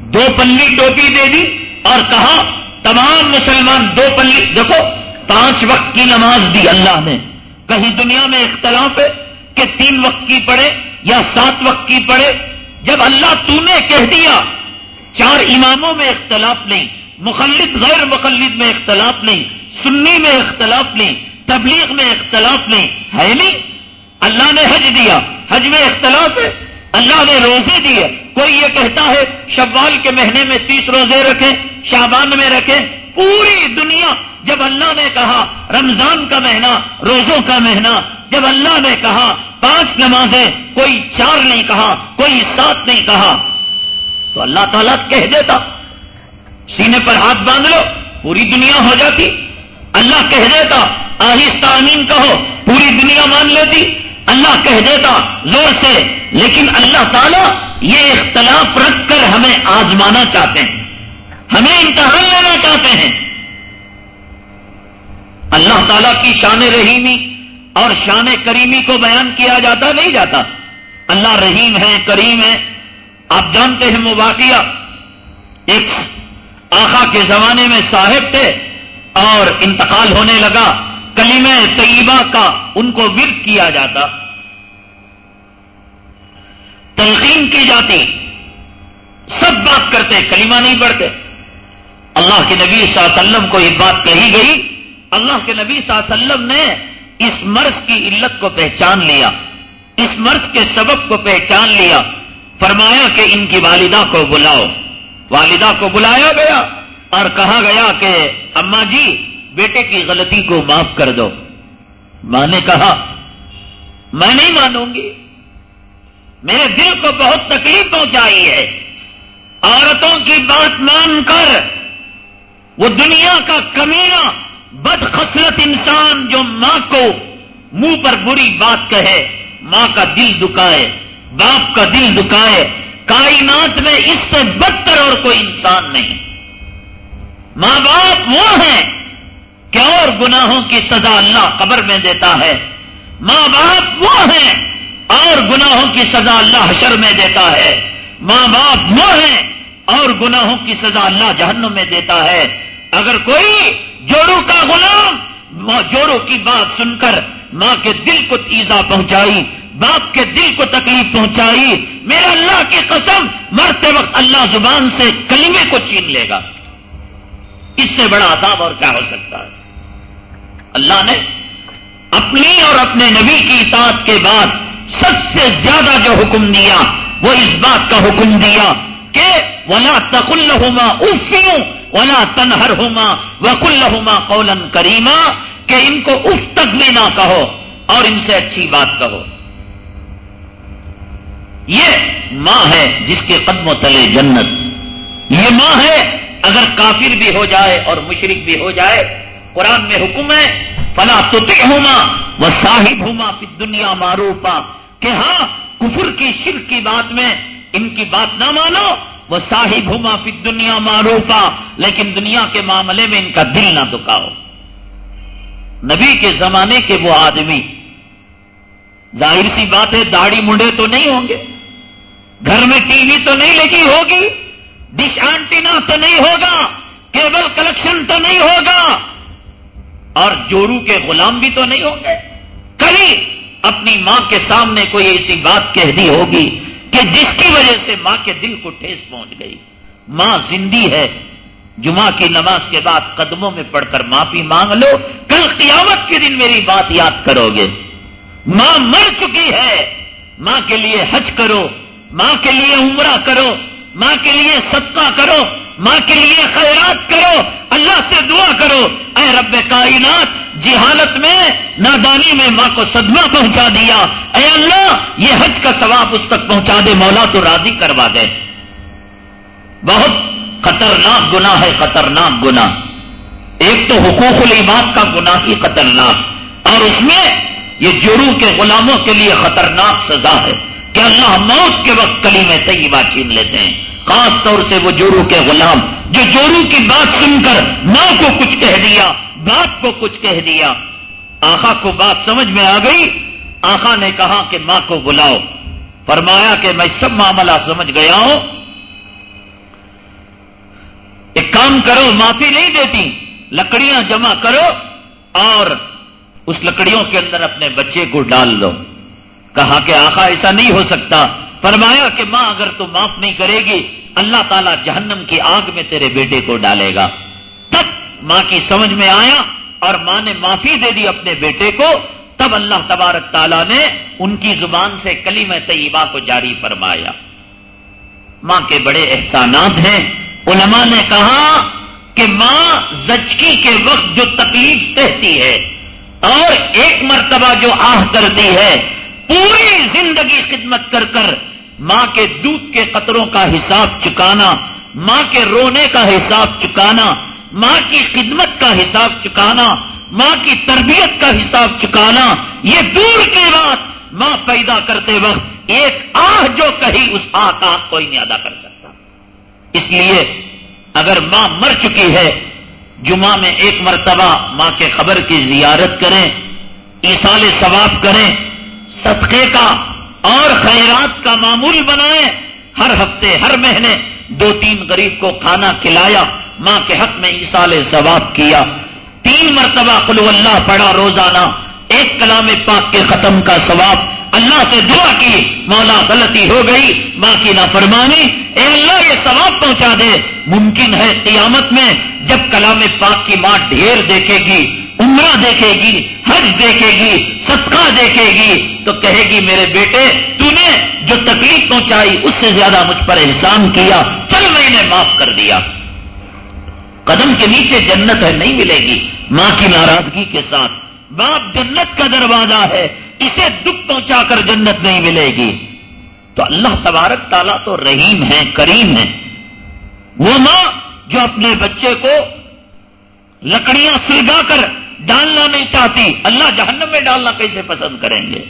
دو پلی ٹوپی دے دی اور کہا تمام مسلمان دو پلی دیکھو، پانچ وقت کی نماز دی اللہ نے۔ کہیں دنیا میں اختلاف ہے کہ تین وقت کی پڑھے یا سات وقت کی پڑھے۔ جب اللہ تو نے کہہ دیا، چار اماموں میں اختلاف نہیں مخلد غیر مخلد میں اختلاف نہیں، سنی میں اختلاف نہیں، تبلیغ میں اختلاف نہیں، ہے نہیں؟ اللہ نے حج دیا، حج میں اختلاف ہے۔ اللہ نے روزے دیے کوئی یہ کہتا ہے، شوال کے مہینے میں تیس روزے رکھیں شابان میں رکھیں، پوری دنیا جب اللہ نے کہا رمضان کا مہینہ، روزوں کا مہینہ، جب اللہ نے کہا پانچ نمازیں، کوئی چار نہیں کہا، کوئی سات نہیں کہا، تو اللہ تعالیٰ کہہ دیتا، سینے پر ہاتھ باندھ لو، پوری دنیا ہو جاتی۔ اللہ کہہ دیتا، آہستہ امین کہو، پوری دنیا مان لیتی۔ اللہ کہہ دیتا زور سے، لیکن اللہ تعالیٰ یہ اختلاف رکھ کر ہمیں آزمانا چاہتے ہیں۔ ہمیں امتحان لینا چاہتے ہیں۔ اللہ تعالیٰ کی شان رحیمی اور شان کریمی کو بیان کیا جاتا نہیں جاتا۔ اللہ رحیم ہے، کریم ہے۔ آپ جانتے ہیں وہ واقعہ۔ ایک آخا کے زمانے میں صاحب تھے اور انتقال ہونے لگا۔ کلیم طیبہ کا ان کو ورد کیا جاتا۔ تلقین کی جاتی۔ سب بات کرتے، کلمہ نہیں پڑھتے۔ اللہ کے نبی صلی اللہ علیہ وسلم کو یہ بات کہی گئی۔ اللہ کے نبی صلی اللہ علیہ وسلم نے اس مرض کی علت کو پہچان لیا، اس مرض کے سبب کو پہچان لیا۔ فرمایا کہ ان کی والدہ کو بلاؤ۔ والدہ کو بلایا گیا اور کہا گیا کہ، اما جی بیٹے کی غلطی کو معاف کر دو۔ ماں نے کہا، میں نہیں مانوں گی۔ میرے دل کو بہت تکلیف پہنچائی ہے۔ عورتوں کی بات مان کر وہ دنیا کا کمینہ بد انسان جو ماں کو منہ پر بری بات کہے، ماں کا دل دکھائے، باپ کا دل دکھائے۔ کائنات میں اس سے بدتر اور کوئی انسان نہیں۔ ماں باپ وہ ہیں کہ اور گناہوں کی سزا اللہ قبر میں دیتا ہے۔ ماں باپ وہ ہیں اور گناہوں کی سزا اللہ حشر میں دیتا ہے۔ ماں باپ وہ ہیں اور گناہوں کی سزا اللہ جہنم میں دیتا ہے۔ اگر کوئی جوڑوں کا غلام جوڑوں کی بات سن کر ماں کے دل کو ایزا پہنچائی، باپ کے دل کو تکلیف پہنچائی، میرا اللہ کی قسم مرتے وقت اللہ زبان سے کلمے کو چین لے گا۔ اس سے بڑا عذاب اور کیا ہو سکتا ہے؟ اللہ نے اپنی اور اپنے نبی کی اطاعت کے بعد سب سے زیادہ جو حکم دیا، وہ اس بات کا حکم دیا کہ ولا تقل ہوما افیوں ولا تنہر ہوما وکل ہوما قولن کریما کہ ان کو اف تک بھی نہ کہو اور ان سے اچھی بات کہو۔ یہ ماں ہے جس کے قدم و تلے جنت۔ یہ ماں ہے اگر کافر بھی ہو جائے اور مشرق بھی ہو جائے قرآن میں حکم ہے، فلا تو ہوما وہ صاحب ہوما پھر دنیا معروفا۔ کہ ہاں کفر کی، شرک کی بات میں ان کی بات نہ مانو وہ صاحب ہوما پھر دنیا معروفا۔ لیکن دنیا کے معاملے میں ان کا دل نہ دکھاؤ نبی کے زمانے کے وہ آدمی، ظاہر سی بات ہے، داڑھی منڈے تو نہیں ہوں گے، گھر میں ٹی وی تو نہیں لگی ہوگی، ڈش آنٹینا تو نہیں ہوگا، کیبل کلیکشن تو نہیں ہوگا۔ اور جورو کے غلام بھی تو نہیں ہوں گے۔ کبھی اپنی ماں کے سامنے کوئی ایسی بات کہہ دی ہوگی کہ جس کی وجہ سے ماں کے دل کو ٹھیس پہنچ گئی۔ ماں زندی ہے۔ جمعہ کی نماز کے بعد قدموں میں پڑھ کر معافی مانگ لو۔ کل قیامت کے دن میری بات یاد کرو گے۔ ماں مر چکی ہے۔ ماں کے لیے حج کرو۔ ماں کے لیے عمرہ کرو۔ ماں کے لیے صدقہ کرو۔ ماں کے لیے خیرات کرو، اللہ سے دعا کرو۔ اے رب کائنات، جہالت میں، نادانی میں ماں کو صدمہ پہنچا دیا۔ اے اللہ، یہ حج کا ثواب اس تک پہنچا دے، مولا تو راضی کروا دے۔ بہت خطرناک گنا ہے، خطرناک گنا ایک تو حقوق العباد کا گنا ہی خطرناک۔ اور اس میں یہ جرو کے غلاموں کے لیے خطرناک سزا ہے کہ اللہ موت کے وقت کلی میں طیبہ چھین لیتے ہیں۔ خاص طور سے وہ جورو کے غلام، جو جورو کی بات سن کر ماں کو کچھ کہہ دیا، باپ کو کچھ کہہ دیا۔ آخا کو بات سمجھ میں آ گئی۔ آخا نے کہا کہ ماں کو بلاؤ۔ فرمایا کہ میں سب معاملہ سمجھ گیا ہوں۔ ایک کام کرو، معافی نہیں دیتی۔ لکڑیاں جمع کرو اور اس لکڑیوں کے اندر اپنے بچے کو ڈال دو۔ کہا کہ آخا ایسا نہیں ہو سکتا۔ فرمایا کہ ماں اگر تو معاف نہیں کرے گی، اللہ تعالیٰ جہنم کی آگ میں تیرے بیٹے کو ڈالے گا۔ تب ماں کی سمجھ میں آیا اور ماں نے معافی دے دی اپنے بیٹے کو۔ تب اللہ تبارک تعالیٰ نے ان کی زبان سے کلیم طیبہ کو جاری فرمایا۔ ماں کے بڑے احسانات ہیں۔ علماء نے کہا کہ ماں زچکی کے وقت جو تکلیف سہتی ہے اور ایک مرتبہ جو آہ کرتی ہے، پوری زندگی خدمت کر کر ماں کے دودھ کے قطروں کا حساب چکانا، ماں کے رونے کا حساب چکانا، ماں کی خدمت کا حساب چکانا، ماں کی تربیت کا حساب چکانا، یہ دور کی بات ماں پیدا کرتے وقت ایک آہ جو کہی اس آہ کا کوئی نہیں ادا کر سکتا۔ اس لیے اگر ماں مر چکی ہے، جمعہ میں ایک مرتبہ ماں کے خبر کی زیارت کریں ایسال ثواب کریں، صدقے کا اور خیرات کا معمول بنائے۔ ہر ہفتے، ہر مہینے دو تین غریب کو کھانا کھلایا، ماں کے حق میں ایسال ثواب کیا۔ تین مرتبہ قلو اللہ پڑا روزانہ۔ ایک کلام پاک کے ختم کا ثواب۔ اللہ سے دعا کی، مولا غلطی ہو گئی ماں کی نافرمانی اے اللہ، یہ ثواب پہنچا دے۔ ممکن ہے قیامت میں جب کلام پاک کی ماں ڈھیر دیکھے گی۔ عمرہ دیکھے گی، حج دیکھے گی، صدقہ دیکھے گی، تو کہے گی میرے بیٹے، تو نے جو تکلیف پہنچائی، اس سے زیادہ مجھ پر احسان کیا، چل میں نے معاف کر دیا۔ قدم کے نیچے جنت ہے، نہیں ملے گی۔ ماں کی ناراضگی کے ساتھ۔ باپ جنت کا دروازہ ہے، اسے دکھ پہنچا کر جنت نہیں ملے گی۔ تو اللہ تبارک تعالیٰ تو رحیم ہے کریم ہے وہ ماں جو اپنے بچے کو لکڑیاں سلگا کر ڈالنا نہیں چاہتی۔ اللہ جہنم میں ڈالنا کیسے پسند کریں گے؟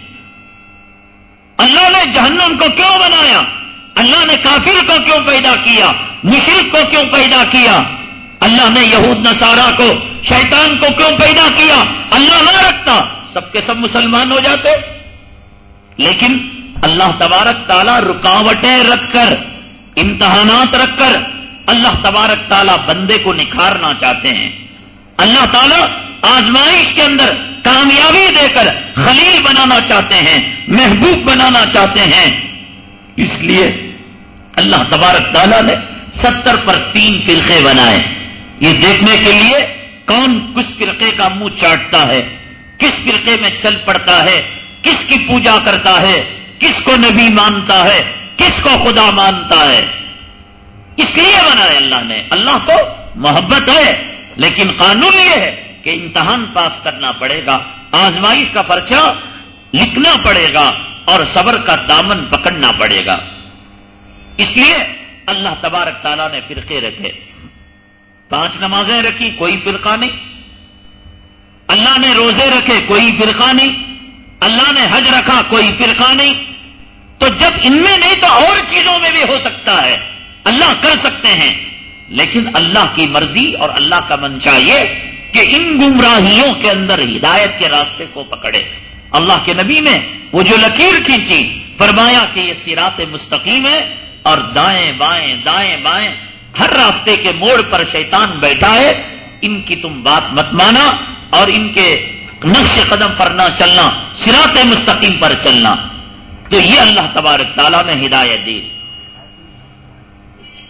اللہ نے جہنم کو کیوں بنایا؟ اللہ نے کافر کو کیوں پیدا کیا؟ مشرق کو کیوں پیدا کیا؟ اللہ نے یہود، نصارہ کو، شیطان کو کیوں پیدا کیا؟ اللہ نہ رکھتا۔ سب کے سب مسلمان ہو جاتے۔ لیکن اللہ تبارک تعالیٰ رکاوٹیں رکھ کر، امتحانات رکھ کر، اللہ تبارک تعالیٰ بندے کو نکھارنا چاہتے ہیں۔ اللہ تعالیٰ آزمائش کے اندر کامیابی دے کر خلیل بنانا چاہتے ہیں، محبوب بنانا چاہتے ہیں۔ اس لیے اللہ تبارک تعالیٰ نے ستر پر تین فرقے بنائے۔ یہ دیکھنے کے لیے کون کس فرقے کا منہ چاٹتا ہے، کس فرقے میں چل پڑتا ہے، کس کی پوجا کرتا ہے، کس کو نبی مانتا ہے، کس کو خدا مانتا ہے۔ اس لیے بنائے اللہ نے۔ اللہ کو محبت ہے۔ لیکن قانون یہ ہے کہ امتحان پاس کرنا پڑے گا، آزمائش کا پرچہ لکھنا پڑے گا اور صبر کا دامن پکڑنا پڑے گا۔ اس لیے اللہ تبارک تعالیٰ نے فرقے رکھے۔ پانچ نمازیں رکھی، کوئی فرقہ نہیں۔ اللہ نے روزے رکھے، کوئی فرقہ نہیں۔ اللہ نے حج رکھا، کوئی فرقہ نہیں۔ تو جب ان میں نہیں تو اور چیزوں میں بھی ہو سکتا ہے۔ اللہ کر سکتے ہیں۔ لیکن اللہ کی مرضی اور اللہ کا من چاہیے کہ ان گمراہیوں کے اندر ہدایت کے راستے کو پکڑے۔ اللہ کے نبی نے وہ جو لکیر کھینچی فرمایا کہ یہ سیرات مستقیم ہے اور دائیں بائیں دائیں بائیں، ہر راستے کے موڑ پر شیطان بیٹھا ہے۔ ان کی تم بات مت مانا اور ان کے نقش قدم پر نہ چلنا سراط مستقیم پر چلنا۔ تو یہ اللہ تبارک تعالیٰ نے ہدایت دی۔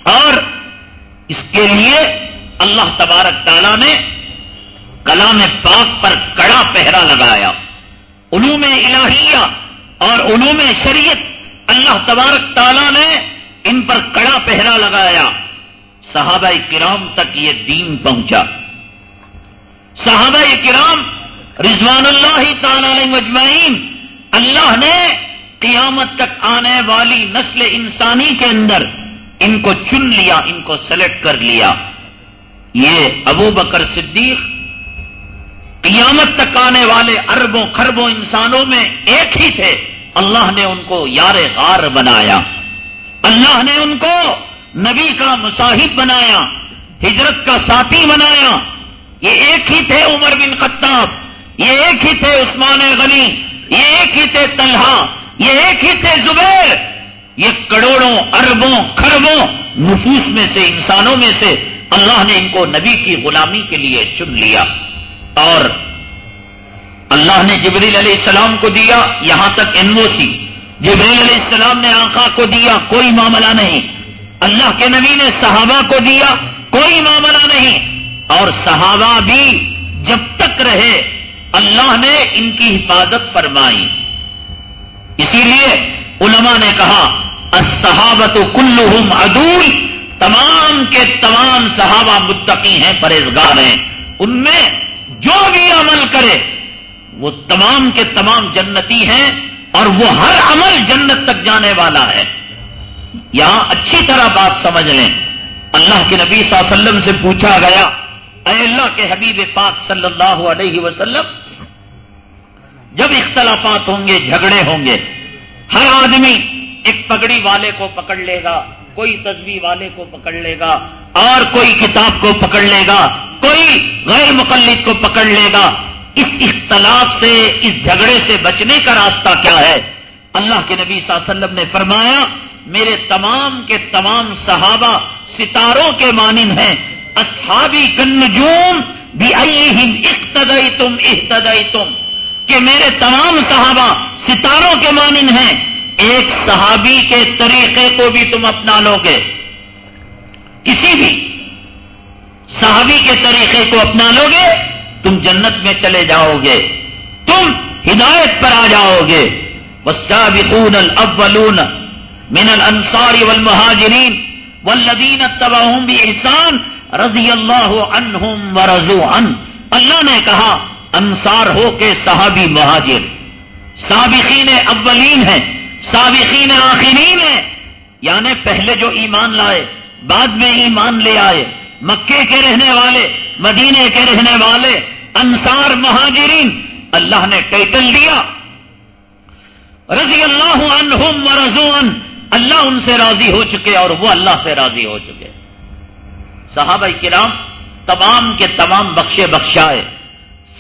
اور اس کے لیے اللہ تبارک تعالیٰ نے کلام پاک پر کڑا پہرا لگایا۔ علوم الہیہ اور علوم شریعت اللہ تبارک تعالیٰ نے ان پر کڑا پہرا لگایا۔ صحابہ کرام تک یہ دین پہنچا۔ صحابہ کرام رضوان اللہ تعالی مجمعین، اللہ نے قیامت تک آنے والی نسل انسانی کے اندر ان کو چن لیا، ان کو سلیکٹ کر لیا۔ یہ ابو بکر صدیق قیامت تک آنے والے اربوں خربوں انسانوں میں ایک ہی تھے۔ اللہ نے ان کو یار غار بنایا۔ اللہ نے ان کو نبی کا مصاحب بنایا، ہجرت کا ساتھی بنایا۔ یہ ایک ہی تھے عمر بن خطاب، یہ ایک ہی تھے عثمان غنی، یہ ایک ہی تھے طلحہ، یہ ایک ہی تھے زبیر۔ یہ کروڑوں، اربوں خربوں نفوس میں سے، انسانوں میں سے اللہ نے ان کو نبی کی غلامی کے لیے چن لیا۔ اور اللہ نے جبریل علیہ السلام کو دیا، یہاں تک این او سی جبریل علیہ السلام نے آقا کو دیا، کوئی معاملہ نہیں۔ اللہ کے نبی نے صحابہ کو دیا، کوئی معاملہ نہیں۔ اور صحابہ بھی جب تک رہے، اللہ نے ان کی حفاظت فرمائی۔ اسی لیے علماء نے کہا صحابت کلہم عدول، تمام کے تمام صحابہ متقی ہیں پرہزگار ہیں۔ ان میں جو بھی عمل کرے، وہ تمام کے تمام جنتی ہیں اور وہ ہر عمل جنت تک جانے والا ہے۔ یہاں اچھی طرح بات سمجھ لیں۔ اللہ کے نبی صلی اللہ علیہ وسلم سے پوچھا گیا، اے اللہ کے حبیب پاک صلی اللہ علیہ وسلم، جب اختلافات ہوں گے، جھگڑے ہوں گے، ہر آدمی ایک پگڑی والے کو پکڑ لے گا، کوئی تصویر والے کو پکڑ لے گا، اور کوئی کتاب کو پکڑ لے گا، کوئی غیر مقلد کو پکڑ لے گا۔ اس اختلاف سے، اس جھگڑے سے بچنے کا راستہ کیا ہے؟ اللہ کے نبی صلی اللہ علیہ وسلم نے فرمایا، میرے تمام کے تمام صحابہ ستاروں کے مانند ہیں۔ اصحابی کنجوم بھی اختدئی تم اختدئی تم کہ میرے تمام صحابہ ستاروں کے مانند ہیں۔ ایک صحابی کے طریقے کو بھی تم اپنا لو گے۔ کسی بھی صحابی کے طریقے کو اپنا لو گے، تم جنت میں چلے جاؤ گے۔ تم ہدایت پر آ جاؤ گے۔ والسابقون الاولون من الانصار والمہاجرین والذین اتبعهم بإحسان رضی اللہ عنہم ورضو عن اللہ نے کہا، انصار ہو کے صحابی مہاجر۔ سابقین اولین ہیں۔ سابقین آخرین ہیں۔ یعنی پہلے جو ایمان لائے، بعد میں ایمان لے آئے۔ مکے کے رہنے والے، مدینے کے رہنے والے، انصار مہاجرین، اللہ نے ٹائٹل دیا۔ رضی اللہ عنہم ورضو عن اللہ ان سے راضی ہو چکے اور وہ اللہ سے راضی ہو چکے۔ صحابہ کرام تمام کے تمام بخشے بخشائے۔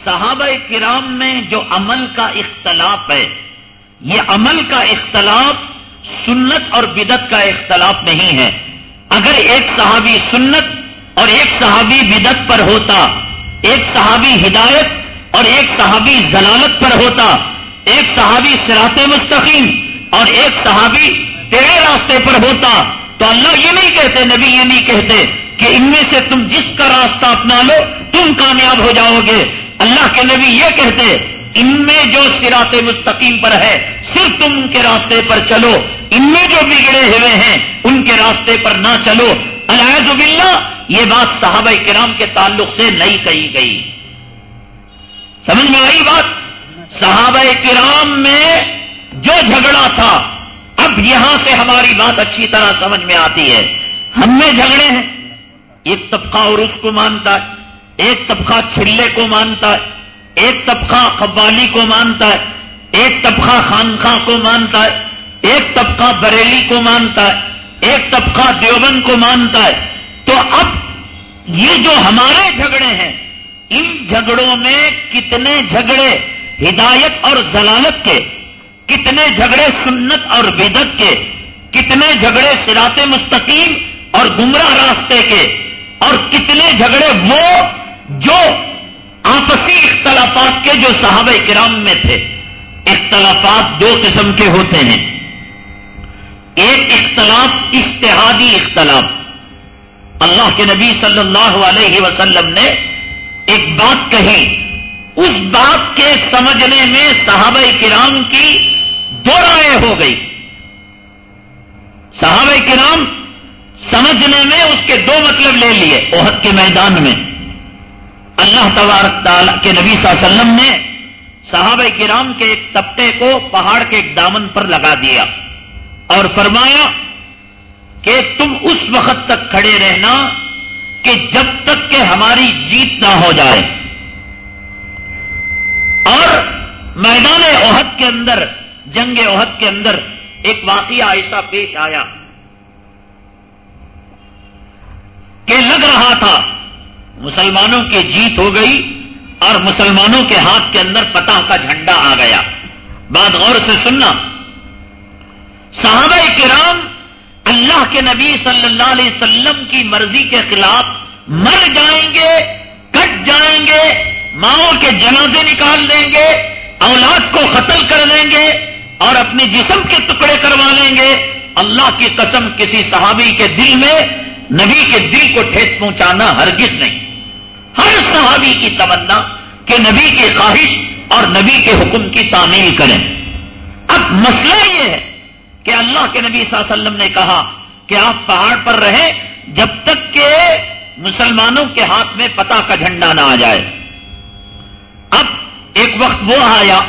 صحابہ کرام میں جو عمل کا اختلاف ہے یہ عمل کا اختلاف سنت اور بدت کا اختلاف نہیں ہے۔ اگر ایک صحابی سنت اور ایک صحابی بدت پر ہوتا، ایک صحابی ہدایت اور ایک صحابی ضلالت پر ہوتا، ایک صحابی سرات مستقیم اور ایک صحابی تیرے راستے پر ہوتا، تو اللہ یہ نہیں کہتے، نبی یہ نہیں کہتے کہ ان میں سے تم جس کا راستہ اپنا لو، تم کامیاب ہو جاؤ گے۔ اللہ کے نبی یہ کہتے ان میں جو سرات مستقیم پر ہے، صرف تم ان کے راستے پر چلو۔ ان میں جو بگڑے ہوئے ہیں، ان کے راستے پر نہ چلو۔ الحض باللہ، یہ بات صحابہ کرام کے تعلق سے نہیں کہی گئی۔ سمجھ میں آئی بات؟ صحابہ کرام میں جو جھگڑا تھا، اب یہاں سے ہماری بات اچھی طرح سمجھ میں آتی ہے۔ ہم میں جھگڑے ہیں۔ ایک طبقہ عروس کو مانتا ہے، ایک طبقہ چھلے کو مانتا ہے۔ ایک طبقہ قوالی کو مانتا ہے، ایک طبقہ خانخواہ کو مانتا ہے، ایک طبقہ بریلی کو مانتا ہے، ایک طبقہ دیوبند کو مانتا ہے۔ تو اب یہ جو ہمارے جھگڑے ہیں، ان جھگڑوں میں کتنے جھگڑے ہدایت اور ضلالت کے، کتنے جھگڑے سنت اور بدت کے، کتنے جھگڑے سرات مستقیم اور گمراہ راستے کے، اور کتنے جھگڑے وہ جو آپسی اختلافات کے جو صحابہ کرام میں تھے، اختلافات دو قسم کے ہوتے ہیں۔ ایک اختلاف اشتہادی اختلاف۔ اللہ کے نبی صلی اللہ علیہ وسلم نے ایک بات کہی، اس بات کے سمجھنے میں صحابہ کرام کی دو رائے ہو گئی۔ صحابہ کرام سمجھنے میں اس کے دو مطلب لے لیے، عہد کے میدان میں۔ اللہ تبارک کے نبی صلی اللہ علیہ وسلم نے صحابہ کرام کے ایک طبقے کو پہاڑ کے ایک دامن پر لگا دیا اور فرمایا کہ تم اس وقت تک کھڑے رہنا کہ جب تک کہ ہماری جیت نہ ہو جائے۔ اور میدان عہد کے اندر، جنگ عہد کے اندر ایک واقعہ ایسا پیش آیا کہ لگ رہا تھا مسلمانوں کی جیت ہو گئی اور مسلمانوں کے ہاتھ کے اندر پتہ کا جھنڈا آ گیا۔ بات غور سے سننا۔ صحابہ کرام اللہ کے نبی صلی اللہ علیہ وسلم کی مرضی کے خلاف مر جائیں گے، کٹ جائیں گے، ماؤں کے جنازے نکال دیں گے، اولاد کو قتل کر دیں گے اور اپنے جسم کے ٹکڑے کروا لیں گے۔ اللہ کی قسم کسی صحابی کے دل میں، نبی کے دل کو ٹھیس پہنچانا ہرگز نہیں۔ ہر صحابی کی تمنا کہ نبی کی خواہش اور نبی کے حکم کی تعمیل کریں۔ اب مسئلہ یہ ہے کہ اللہ کے نبی صلی اللہ علیہ وسلم نے کہا کہ آپ پہاڑ پر رہیں جب تک کہ مسلمانوں کے ہاتھ میں پتا کا جھنڈا نہ آ جائے۔ اب ایک وقت وہ آیا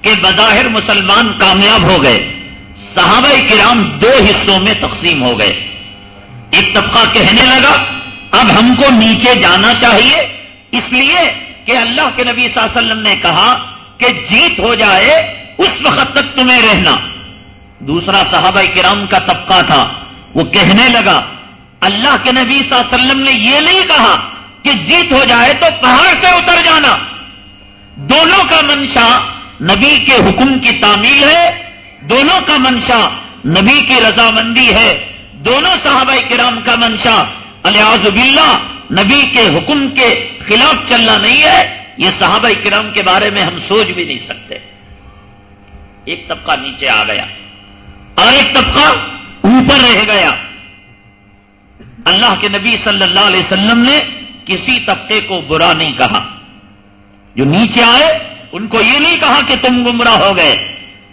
کہ بظاہر مسلمان کامیاب ہو گئے۔ صحابہ کرام دو حصوں میں تقسیم ہو گئے۔ ایک طبقہ کہنے لگا اب ہم کو نیچے جانا چاہیے۔ اس لیے کہ اللہ کے نبی صلی اللہ علیہ وسلم نے کہا کہ جیت ہو جائے، اس وقت تک تمہیں رہنا۔ دوسرا صحابہ کرام کا طبقہ تھا، وہ کہنے لگا، اللہ کے نبی صلی اللہ علیہ وسلم نے یہ نہیں کہا کہ جیت ہو جائے تو پہاڑ سے اتر جانا۔ دونوں کا منشا نبی کے حکم کی تعمیل ہے، دونوں کا منشا نبی کی رضامندی ہے۔ دونوں صحابہ کرام کا منشا الیاز باللہ، نبی کے حکم کے خلاف چلنا نہیں ہے، یہ صحابہ کرام کے بارے میں ہم سوچ بھی نہیں سکتے۔ ایک طبقہ نیچے آ گیا۔ اور ایک طبقہ اوپر رہ گیا۔ اللہ کے نبی صلی اللہ علیہ وسلم نے کسی طبقے کو برا نہیں کہا۔ جو نیچے آئے، ان کو یہ نہیں کہا کہ تم گمراہ ہو گئے۔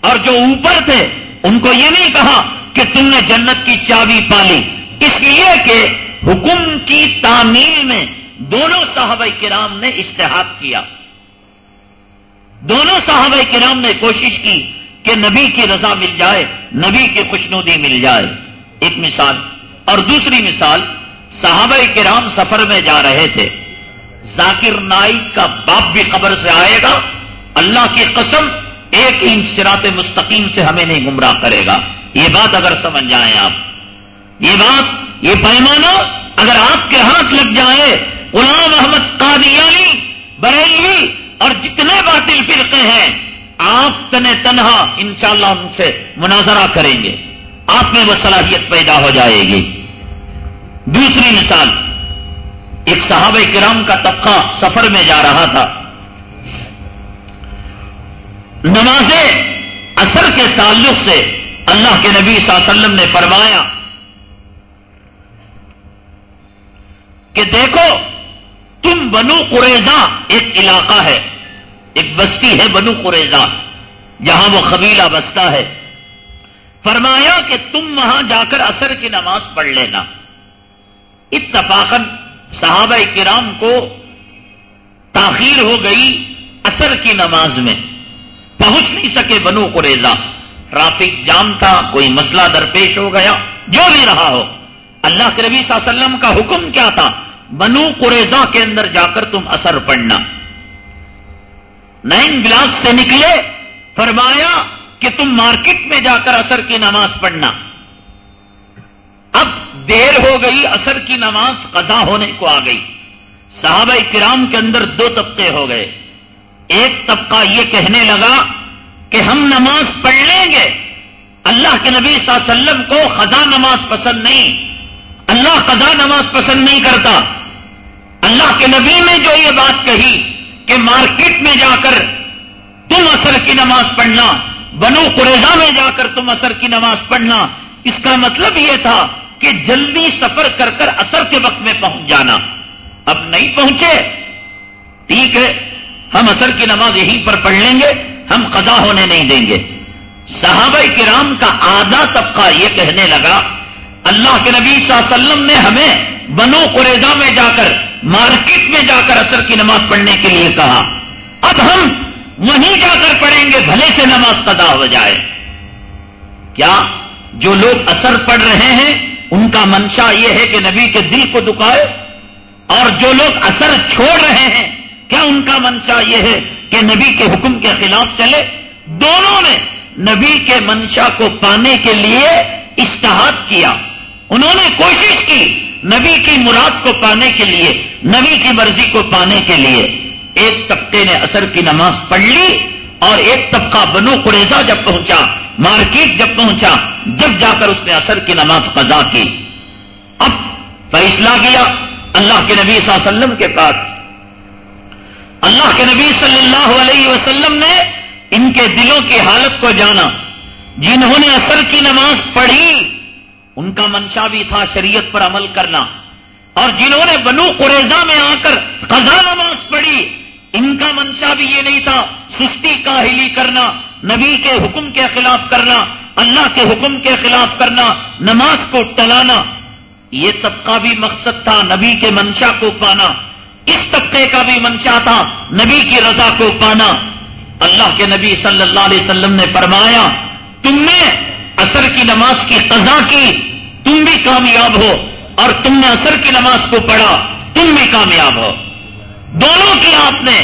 اور جو اوپر تھے، ان کو یہ نہیں کہا کہ تم نے جنت کی چابی پالی۔ اس لیے کہ حکم کی تعمیل میں دونوں صحابہ کرام نے اشتہاد کیا۔ دونوں صحابہ کرام نے کوشش کی کہ نبی کی رضا مل جائے، نبی کی خوشنودی مل جائے۔ ایک مثال اور دوسری مثال، صحابہ کرام سفر میں جا رہے تھے۔ ذاکر نائک کا باپ بھی قبر سے آئے گا۔ اللہ کی قسم، ایک ہی سرات مستقیم سے ہمیں نہیں گمراہ کرے گا۔ یہ بات اگر سمجھ جائیں آپ، یہ بات یہ پیمانہ اگر آپ کے ہاتھ لگ جائے، غلام احمد قادیانی، بریلوی اور جتنے باطل فرقے ہیں، آپ تن تنہا انشاءاللہ ان سے مناظرہ کریں گے۔ آپ میں وہ صلاحیت پیدا ہو جائے گی۔ دوسری مثال، ایک صحابہ کرام کا طبقہ سفر میں جا رہا تھا۔ نماز اثر کے تعلق سے اللہ کے نبی صلی اللہ علیہ وسلم نے فرمایا کہ دیکھو، تم بنو قریضہ ایک علاقہ ہے، ایک بستی ہے بنو قریضہ جہاں وہ قبیلہ بستا ہے۔ فرمایا کہ تم وہاں جا کر اثر کی نماز پڑھ لینا۔ اتفاقن صحابہ کرام کو تاخیر ہو گئی اثر کی نماز میں۔ پہنچ نہیں سکے بنو قریضہ ٹرافک جام تھا، کوئی مسئلہ درپیش ہو گیا، جو بھی رہا ہو۔ اللہ کے نبی صلی اللہ علیہ وسلم کا حکم کیا تھا؟ بنو قریضہ کے اندر جا کر تم اثر پڑھنا۔ نائن بلاک سے نکلے، فرمایا کہ تم مارکیٹ میں جا کر اثر کی نماز پڑھنا۔ اب دیر ہو گئی، اثر کی نماز قضا ہونے کو آ گئی۔ صحابہ کرام کے اندر دو طبقے ہو گئے۔ ایک طبقہ یہ کہنے لگا کہ ہم نماز پڑھ لیں گے۔ اللہ کے نبی صلی اللہ علیہ وسلم کو خزاں نماز پسند نہیں۔ اللہ قضا نماز پسند نہیں کرتا۔ اللہ کے نبی نے جو یہ بات کہی کہ مارکیٹ میں جا کر تم اثر کی نماز پڑھنا، بنو قریضہ میں جا کر تم اثر کی نماز پڑھنا، اس کا مطلب یہ تھا کہ جلدی سفر کر کر اثر کے وقت میں پہنچ جانا۔ اب نہیں پہنچے۔ ٹھیک ہے، ہم اثر کی نماز یہیں پر پڑھ لیں گے، ہم قضا ہونے نہیں دیں گے۔ صحابہ کرام کا آدھا طبقہ یہ کہنے لگا اللہ کے نبی صلی اللہ علیہ وسلم نے ہمیں بنو قریضہ میں جا کر، مارکیٹ میں جا کر اثر کی نماز پڑھنے کے لیے کہا۔ اب ہم وہیں جا کر پڑھیں گے، بھلے سے نماز قضا ہو جائے۔ کیا جو لوگ اثر پڑھ رہے ہیں، ان کا منشا یہ ہے کہ نبی کے دل کو دکھائے۔ اور جو لوگ اثر چھوڑ رہے ہیں، کیا ان کا منشا یہ ہے کہ نبی کے حکم کے خلاف چلے؟ دونوں نے نبی کے منشا کو پانے کے لیے اشتہاد کیا۔ انہوں نے کوشش کی نبی کی مراد کو پانے کے لیے، نبی کی مرضی کو پانے کے لیے۔ ایک طبقے نے اثر کی نماز پڑھ لی اور ایک طبقہ بنو قریضہ جب پہنچا، مارکیٹ جب پہنچا، جب جا کر اس نے اثر کی نماز قضا کی۔ اب فیصلہ کیا اللہ کے نبی صلی اللہ علیہ وسلم کے پاس۔ اللہ کے نبی صلی اللہ علیہ وسلم نے ان کے دلوں کی حالت کو جانا۔ جنہوں نے اثر کی نماز پڑھی ان کا منشا بھی تھا شریعت پر عمل کرنا۔ اور جنہوں نے بنو قریضہ میں آ کر قضا نماز پڑھی، ان کا منشا بھی یہ نہیں تھا، سستی کاہلی کرنا، نبی کے حکم کے خلاف کرنا، اللہ کے حکم کے خلاف کرنا، نماز کو ٹلانا۔ یہ طبقہ بھی مقصد تھا نبی کے منشا کو پانا۔ اس طبقے کا بھی منشا تھا نبی کی رضا کو پانا۔ اللہ کے نبی صلی اللہ علیہ وسلم نے فرمایا، تم نے اثر کی نماز کی قضا کی، تم بھی کامیاب ہو اور تم نے اثر کی نماز کو پڑھا، تم بھی کامیاب ہو۔ دونوں کی آپ نے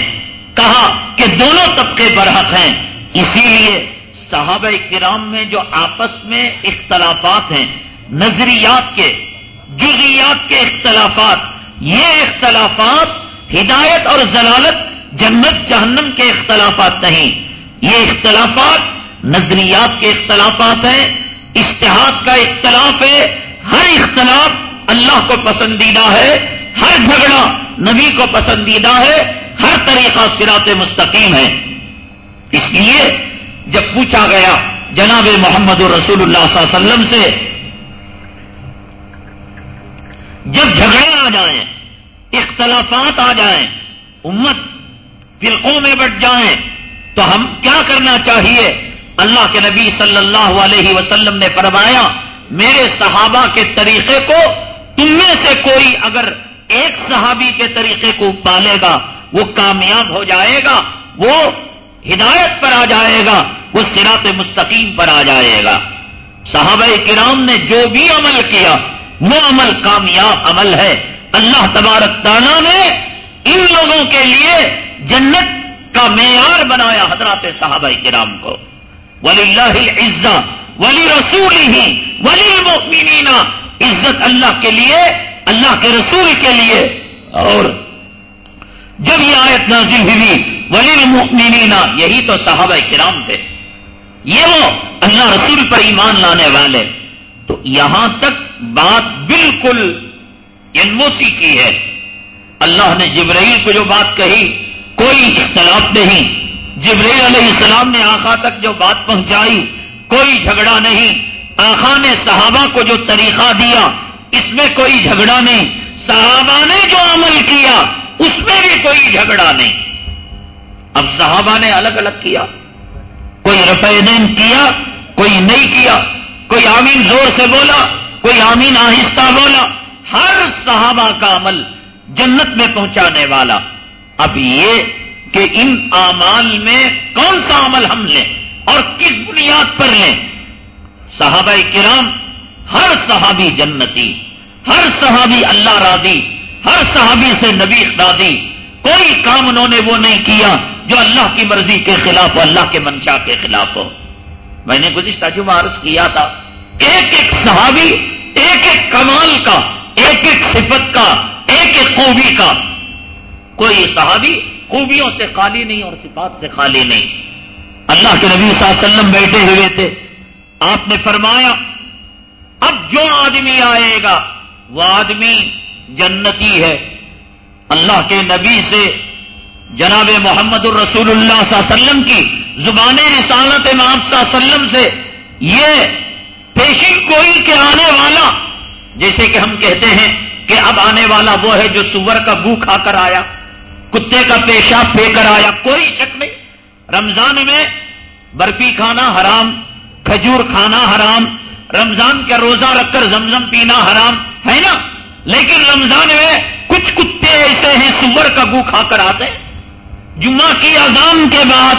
کہا کہ دونوں طبقے برحق ہیں۔ اسی لیے صحابہ کرام میں جو آپس میں اختلافات ہیں، نظریات کے جزیات کے اختلافات، یہ اختلافات ہدایت اور ضلالت جنت جہنم کے اختلافات نہیں، یہ اختلافات نظریات کے اختلافات ہیں، اشتہاد کا اختلاف ہے، ہر اختلاف اللہ کو پسندیدہ ہے، ہر جھگڑا نبی کو پسندیدہ ہے، ہر طریقہ سرات مستقیم ہے۔ اس لیے جب پوچھا گیا جناب محمد رسول اللہ صلی اللہ علیہ وسلم سے، جب جھگڑے آ جائیں، اختلافات آ جائیں، امت فرقوں میں بٹ جائیں، تو ہم کیا کرنا چاہیے؟ اللہ کے نبی صلی اللہ علیہ وسلم نے فرمایا، میرے صحابہ کے طریقے کو تم میں سے کوئی اگر ایک صحابی کے طریقے کو پالے گا، وہ کامیاب ہو جائے گا، وہ ہدایت پر آ جائے گا، وہ سرات مستقیم پر آ جائے گا۔ صحابہ کرام نے جو بھی عمل کیا، وہ عمل کامیاب عمل ہے۔ اللہ تبارک تعالیٰ نے ان لوگوں کے لیے جنت کا معیار بنایا حضرات صحابہ کرام کو۔ ولی اللہ عزت ولی رسول ہی ولی عزت اللہ کے لیے، اللہ کے رسول کے لیے۔ اور جب یہ آیت نازل ہوئی ولی المؤمنین یہی تو صحابہ کرام تھے۔ یہ وہ اللہ رسول پر ایمان لانے والے۔ تو یہاں تک بات بالکل انموسی کی ہے۔ اللہ نے جبرائیل کو جو بات کہی، کوئی اختلاف نہیں۔ جبریل علیہ السلام نے آخا تک جو بات پہنچائی، کوئی جھگڑا نہیں۔ آخا نے صحابہ کو جو طریقہ دیا، اس میں کوئی جھگڑا نہیں۔ صحابہ نے جو عمل کیا، اس میں بھی کوئی جھگڑا نہیں۔ اب صحابہ نے الگ الگ کیا۔ کوئی رفین کیا، کوئی نہیں کیا۔ کوئی آمین زور سے بولا، کوئی آمین آہستہ بولا۔ ہر صحابہ کا عمل جنت میں پہنچانے والا۔ اب یہ کہ ان اعمال میں کون سا عمل ہم لیں اور کس بنیاد پر لیں؟ صحابہ کرام، ہر صحابی جنتی، ہر صحابی اللہ راضی، ہر صحابی سے نبی راضی کوئی کام انہوں نے وہ نہیں کیا جو اللہ کی مرضی کے خلاف ہو، اللہ کے منشا کے خلاف ہو۔ میں نے گزشتہ جمعہ عرض کیا تھا، ایک ایک صحابی، ایک ایک کمال کا، ایک ایک صفت کا، ایک ایک خوبی کا۔ کوئی صحابی خوبیوں سے خالی نہیں اور صفات سے خالی نہیں۔ اللہ کے نبی صلی اللہ علیہ وسلم بیٹھے ہوئے تھے۔ آپ نے فرمایا، اب جو آدمی آئے گا، وہ آدمی جنتی ہے۔ اللہ کے نبی سے جناب محمد الرسول اللہ صلی اللہ علیہ وسلم کی زبان رسالت امام صلی اللہ علیہ وسلم سے یہ پیشن گوئی کے آنے والا، جیسے کہ ہم کہتے ہیں کہ اب آنے والا وہ ہے جو سور کا گو کھا کر آیا۔ کتے کا پیشاب پھے کر آیا، کوئی شک نہیں۔ رمضان میں برفی کھانا حرام، کھجور کھانا حرام، رمضان کا روزہ رکھ کر زمزم پینا حرام، ہے نا؟ لیکن رمضان میں کچھ کتے ایسے ہیں سور کا گو کھا کر آتے۔ جمعہ کی اذان کے بعد،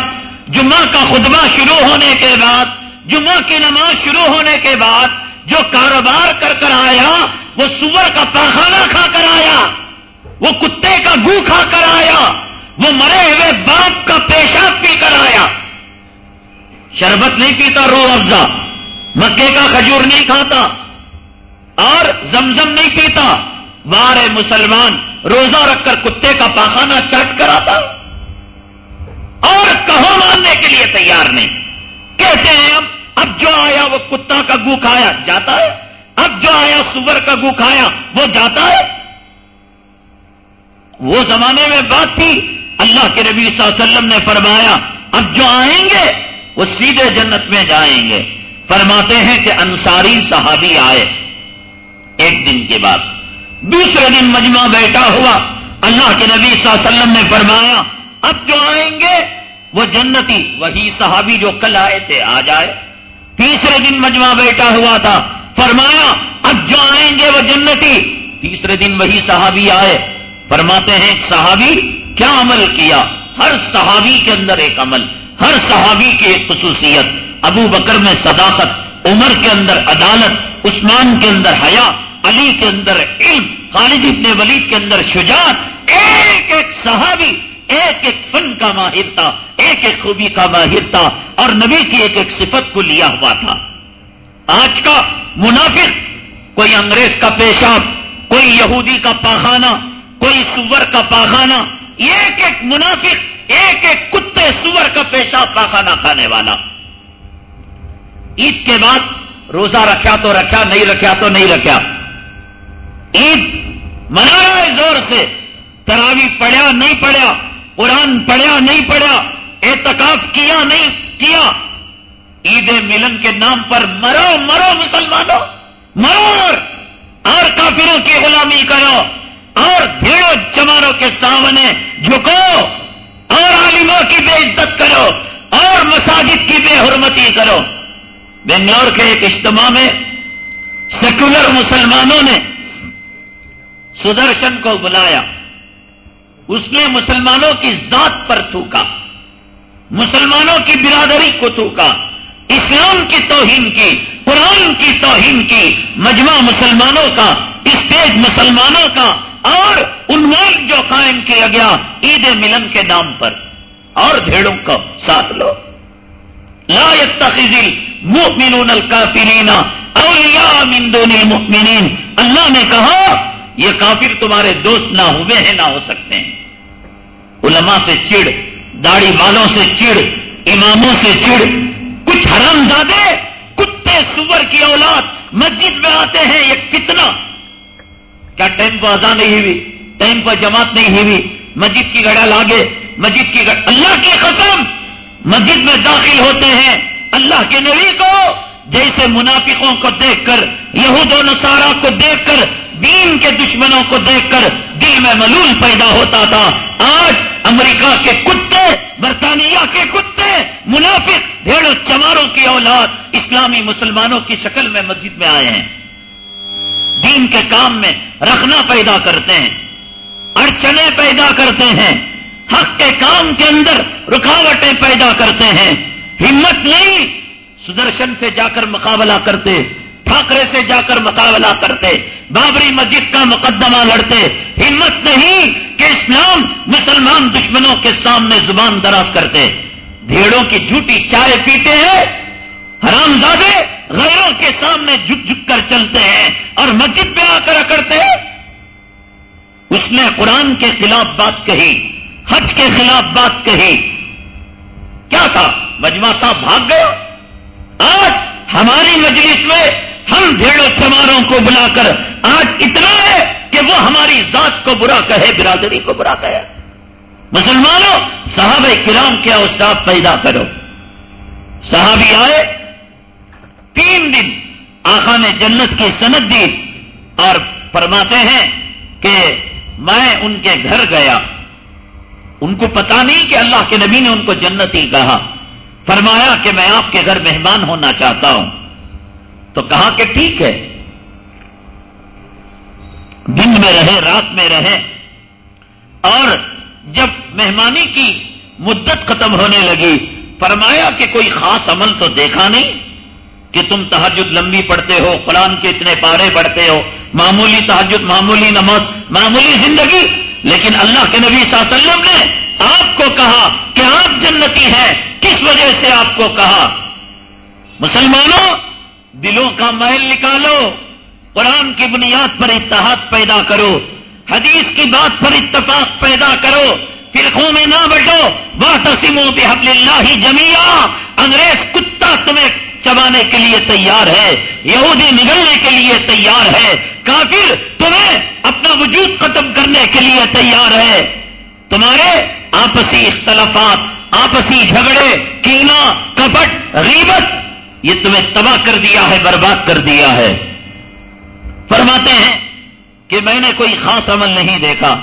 جمعہ کا خطبہ شروع ہونے کے بعد، جمعہ کی نماز شروع ہونے کے بعد جو کاروبار کر کر آیا، وہ سور کا پاخانہ کھا کر آیا۔ وہ کتے کا گو کھا کر آیا وہ مرے ہوئے باپ کا پیشاب پی کر آیا۔ شربت نہیں پیتا، رو افزا۔ مکے کا کھجور نہیں کھاتا اور زمزم نہیں پیتا۔ وار مسلمان، روزہ رکھ کر کتے کا پاخانہ چٹ کر آتا۔ اور کہو ماننے کے لیے تیار نہیں۔ کہتے ہیں، اب اب جو آیا وہ کتا کا گو کھایا جاتا ہے؟ اب جو آیا سور کا گو کھایا وہ جاتا ہے؟ وہ زمانے میں بات تھی۔ اللہ کے نبی صلی اللہ علیہ وسلم نے فرمایا، اب جو آئیں گے، وہ سیدھے جنت میں جائیں گے۔ فرماتے ہیں کہ انصاری صحابی آئے ایک دن کے بعد۔ دوسرے دن مجمع بیٹھا ہوا۔ اللہ کے نبی صلی اللہ علیہ وسلم نے فرمایا، اب جو آئیں گے، وہ جنتی، وہی صحابی جو کل آئے تھے، آ جائے۔ تیسرے دن مجمع بیٹھا ہوا تھا۔ فرمایا، اب جو آئیں گے، وہ جنتی۔ تیسرے دن وہی صحابی آئے۔ فرماتے ہیں ایک صحابی، کیا عمل کیا؟ ہر صحابی کے اندر ایک عمل، ہر صحابی کی ایک خصوصیت۔ ابو بکر میں صداقت، عمر کے اندر عدالت، عثمان کے اندر حیا، علی کے اندر علم، خالد ابن ولید کے اندر شجاعت۔ ایک ایک صحابی، ایک ایک فن کا ماہر تھا، ایک ایک خوبی کا ماہر تھا اور نبی کی ایک ایک صفت کو لیا ہوا تھا۔ آج کا منافق، کوئی انگریز کا پیشاب، کوئی یہودی کا پاخانہ کوئی سور کا پاخانہ، ایک ایک منافق، ایک ایک کتے سور کا پیشاب پاخانہ کھانے والا۔ عید کے بعد روزہ رکھا تو رکھا نہیں رکھا تو نہیں رکھا عید منایا زور سے، تراوی پڑیا نہیں پڑیا قرآن پڑھیا نہیں پڑھا اعتکاف کیا نہیں کیا۔ عید ملن کے نام پر مرو مرو مسلمانوں، مرو اور کافروں کی غلامی کرو۔ اور بھیڑوں چماروں کے سامنے جھکو اور عالموں کی بے عزت کرو اور مساجد کی بے حرمتی کرو۔ بنگلور کے ایک اجتماع میں سیکولر مسلمانوں نے سدرشن کو بلایا۔ اس نے مسلمانوں کی ذات پر تھوکا۔ مسلمانوں کی برادری کو تھوکا۔ اسلام کی توہین کی، قرآن کی توہین کی۔ مجمع مسلمانوں کا، اسٹیج مسلمانوں کا اور عنوان جو قائم کیا گیا عید ملن کے نام پر، اور بھیڑوں کو ساتھ لو۔ لا يتخذ المؤمنون الكافرين اولیاء من دون المؤمنین۔ اللہ نے کہا، یہ کافر تمہارے دوست نہ ہوئے ہیں، نہ ہو سکتے ہیں۔ علماء سے چڑ داڑھی والوں سے چڑ اماموں سے چڑ کچھ حرم زادے، کتے سور کی اولاد، مسجد میں آتے ہیں ایک کتنا ٹائم کو آزاد نہیں ہوئی، ٹائم پر جماعت نہیں ہوئی۔ مسجد کی گڑا لاگے، مسجد کی گڑ اللہ کی قسم مسجد میں داخل ہوتے ہیں۔ اللہ کے نبی کو، جیسے منافقوں کو دیکھ کر، یہود و نصارہ کو دیکھ کر، دین کے دشمنوں کو دیکھ کر دل میں ملول پیدا ہوتا تھا۔ آج امریکہ کے کتے، برطانیہ کے کتے، منافق بھیڑ چماروں کی اولاد اسلامی مسلمانوں کی شکل میں مسجد میں آئے ہیں۔ دین کے کام میں رکھنا پیدا کرتے ہیں، اڑچنے پیدا کرتے ہیں، حق کے کام کے اندر رکاوٹیں پیدا کرتے ہیں۔ ہمت نہیں سدرشن سے جا کر مقابلہ کرتے ٹھاکرے سے جا کر مقابلہ کرتے، بابری مسجد کا مقدمہ لڑتے۔ ہمت نہیں کہ اسلام مسلمان دشمنوں کے سامنے زبان دراز کرتے۔ بھیڑوں کی جھوٹی چائے پیتے ہیں حرام زادے غیروں کے سامنے جھک جھک کر چلتے ہیں اور مسجد میں آ کر اکڑتے ہیں۔ اس نے قرآن کے خلاف بات کہی، حج کے خلاف بات کہی۔ کیا تھا؟ مجمع صاحب بھاگ گیا آج ہماری مجلس میں ہم بھیڑوں چماروں کو بلا کر آج اتنا ہے کہ وہ ہماری ذات کو برا کہے، برادری کو برا کہے۔ مسلمانوں، صحابہ کرام کے اوساف پیدا کرو۔ صحابی آئے تین دن آخا نے جنت کی سند دی اور فرماتے ہیں کہ میں ان کے گھر گیا۔ ان کو پتا نہیں کہ اللہ کے نبی نے ان کو جنتی کہا۔ فرمایا کہ میں آپ کے گھر مہمان ہونا چاہتا ہوں۔ تو کہا کہ ٹھیک ہے۔ دن میں رہے، رات میں رہے۔ اور جب مہمانی کی مدت ختم ہونے لگی، فرمایا کہ کوئی خاص عمل تو دیکھا نہیں؟ کہ تم تحجد لمبی پڑھتے ہو، قرآن کے اتنے پارے پڑھتے ہو۔ معمولی تحجد معمولی نماز، معمولی زندگی۔ لیکن اللہ کے نبی صلی اللہ علیہ وسلم نے آپ کو کہا کہ آپ جنتی ہیں۔ کس وجہ سے آپ کو کہا؟ مسلمانوں، دلوں کا محل نکالو، قرآن کی بنیاد پر اتحاد پیدا کرو، حدیث کی بات پر اتفاق پیدا کرو، فرقوں میں نہ بٹو۔ وہ تسیم و بحب اللہ ہی جمیا انگریز کتا تمہیں چبانے کے لیے تیار ہے، یہودی نگلنے کے لیے تیار ہے، کافر تمہیں اپنا وجود ختم کرنے کے لیے تیار ہے۔ تمہارے آپسی اختلافات، آپسی جھگڑے، کینا، کپٹ، غیبت، یہ تمہیں تباہ کر دیا ہے، برباد کر دیا ہے۔ فرماتے ہیں کہ میں نے کوئی خاص عمل نہیں دیکھا۔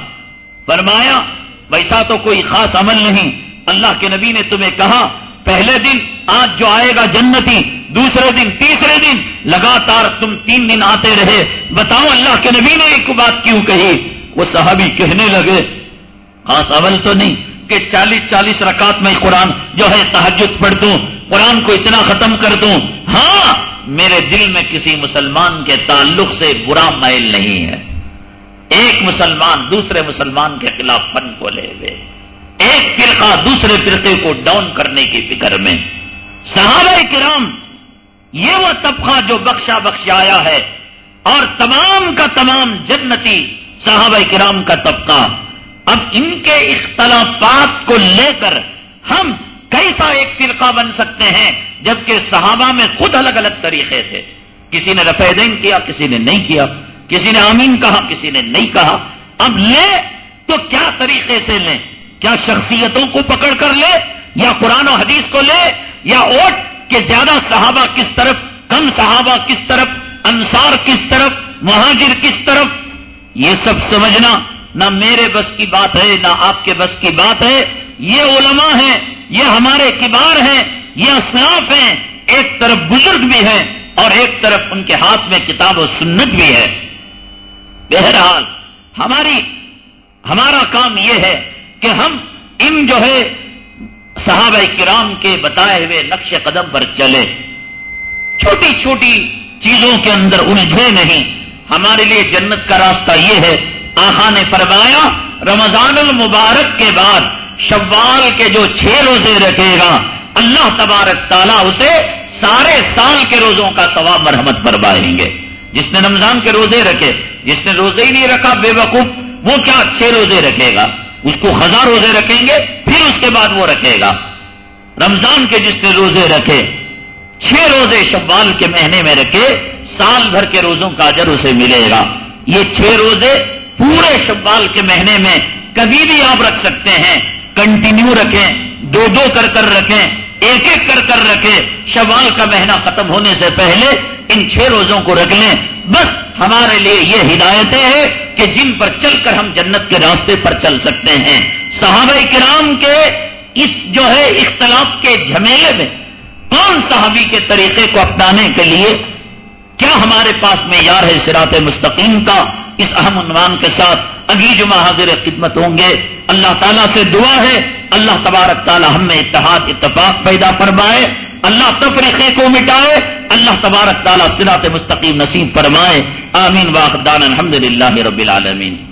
فرمایا ویسا تو کوئی خاص عمل نہیں۔ اللہ کے نبی نے تمہیں کہا پہلے دن آج جو آئے گا جنتی، دوسرے دن، تیسرے دن، لگاتار تم تین دن آتے رہے۔ بتاؤ اللہ کے نبی نے ایک بات کیوں کہی؟ وہ صحابی کہنے لگے، خاص عمل تو نہیں کہ چالیس چالیس رکعت میں قرآن جو ہے تحجد پڑھ دوں، قرآن کو اتنا ختم کر دوں۔ ہاں میرے دل میں کسی مسلمان کے تعلق سے برا میل نہیں ہے۔ ایک مسلمان دوسرے مسلمان کے خلاف فن کو لے لے۔ ایک فرقہ دوسرے فرقے کو ڈاؤن کرنے کی فکر میں۔ صحابہ کرام، یہ وہ طبقہ جو بخشا بخشا آیا ہے اور تمام کا تمام جنتی صحابہ کرام کا طبقہ۔ اب ان کے اختلافات کو لے کر ہم کیسا ایک فرقہ بن سکتے ہیں جبکہ صحابہ میں خود الگ الگ طریقے تھے۔ کسی نے رفع دین کیا، کسی نے نہیں کیا۔ کسی نے آمین کہا، کسی نے نہیں کہا۔ اب لے تو کیا طریقے سے لیں؟ کیا شخصیتوں کو پکڑ کر لے یا قرآن و حدیث کو لے یا اوٹ کے زیادہ صحابہ کس طرف، کم صحابہ کس طرف، انصار کس طرف، مہاجر کس طرف؟ یہ سب سمجھنا نہ میرے بس کی بات ہے، نہ آپ کے بس کی بات ہے۔ یہ علماء ہیں، یہ ہمارے کبار ہیں، یہ اسلاف ہیں۔ ایک طرف بزرگ بھی ہیں اور ایک طرف ان کے ہاتھ میں کتاب و سنت بھی ہے۔ بہرحال، ہماری، ہمارا کام یہ ہے کہ ہم ان جو ہے صحابہ کرام کے بتائے ہوئے نقش قدم پر چلے چھوٹی چھوٹی چیزوں کے اندر الجھے نہیں۔ ہمارے لیے جنت کا راستہ یہ ہے۔ آخا نے فرمایا، رمضان المبارک کے بعد شوال کے جو چھ روزے رکھے گا، اللہ تبارک تعالیٰ اسے سارے سال کے روزوں کا ثواب مرحمت بروائیں گے۔ جس نے رمضان کے روزے رکھے، جس نے روزے ہی نہیں رکھا، بے وقوف، وہ کیا چھ روزے رکھے گا؟ اس کو ہزار روزے رکھیں گے، پھر اس کے بعد وہ رکھے گا۔ رمضان کے جس نے روزے رکھے، چھ روزے شوال کے مہینے میں رکھے، سال بھر کے روزوں کا اجر اسے ملے گا۔ یہ چھ روزے پورے شوال کے مہینے میں کبھی بھی آپ رکھ سکتے ہیں۔ کنٹینیو رکھیں، دو دو کر کر رکھیں۔ ایک ایک کر کر رکھیں شوال کا مہینہ ختم ہونے سے پہلے ان چھ روزوں کو رکھ لیں۔ بس ہمارے لیے یہ ہدایتیں ہیں کہ جن پر چل کر ہم جنت کے راستے پر چل سکتے ہیں۔ صحابہ کرام کے اس جو ہے اختلاف کے جھمیلے میں کون صحابی کے طریقے کو اپنانے کے لیے کیا ہمارے پاس معیار ہے سرات مستقیم کا؟ اس اہم عنوان کے ساتھ اگلی جمعہ حاضر خدمت ہوں گے۔ اللہ تعالیٰ سے دعا ہے اللہ تبارک تعالیٰ ہم میں اتحاد، اتفاق پیدا فرمائے، اللہ تفریقے کو مٹائے، اللہ تبارک تعالیٰ سرات مستقیم نصیب فرمائے، آمین واقدان الحمد للہ رب العالمین۔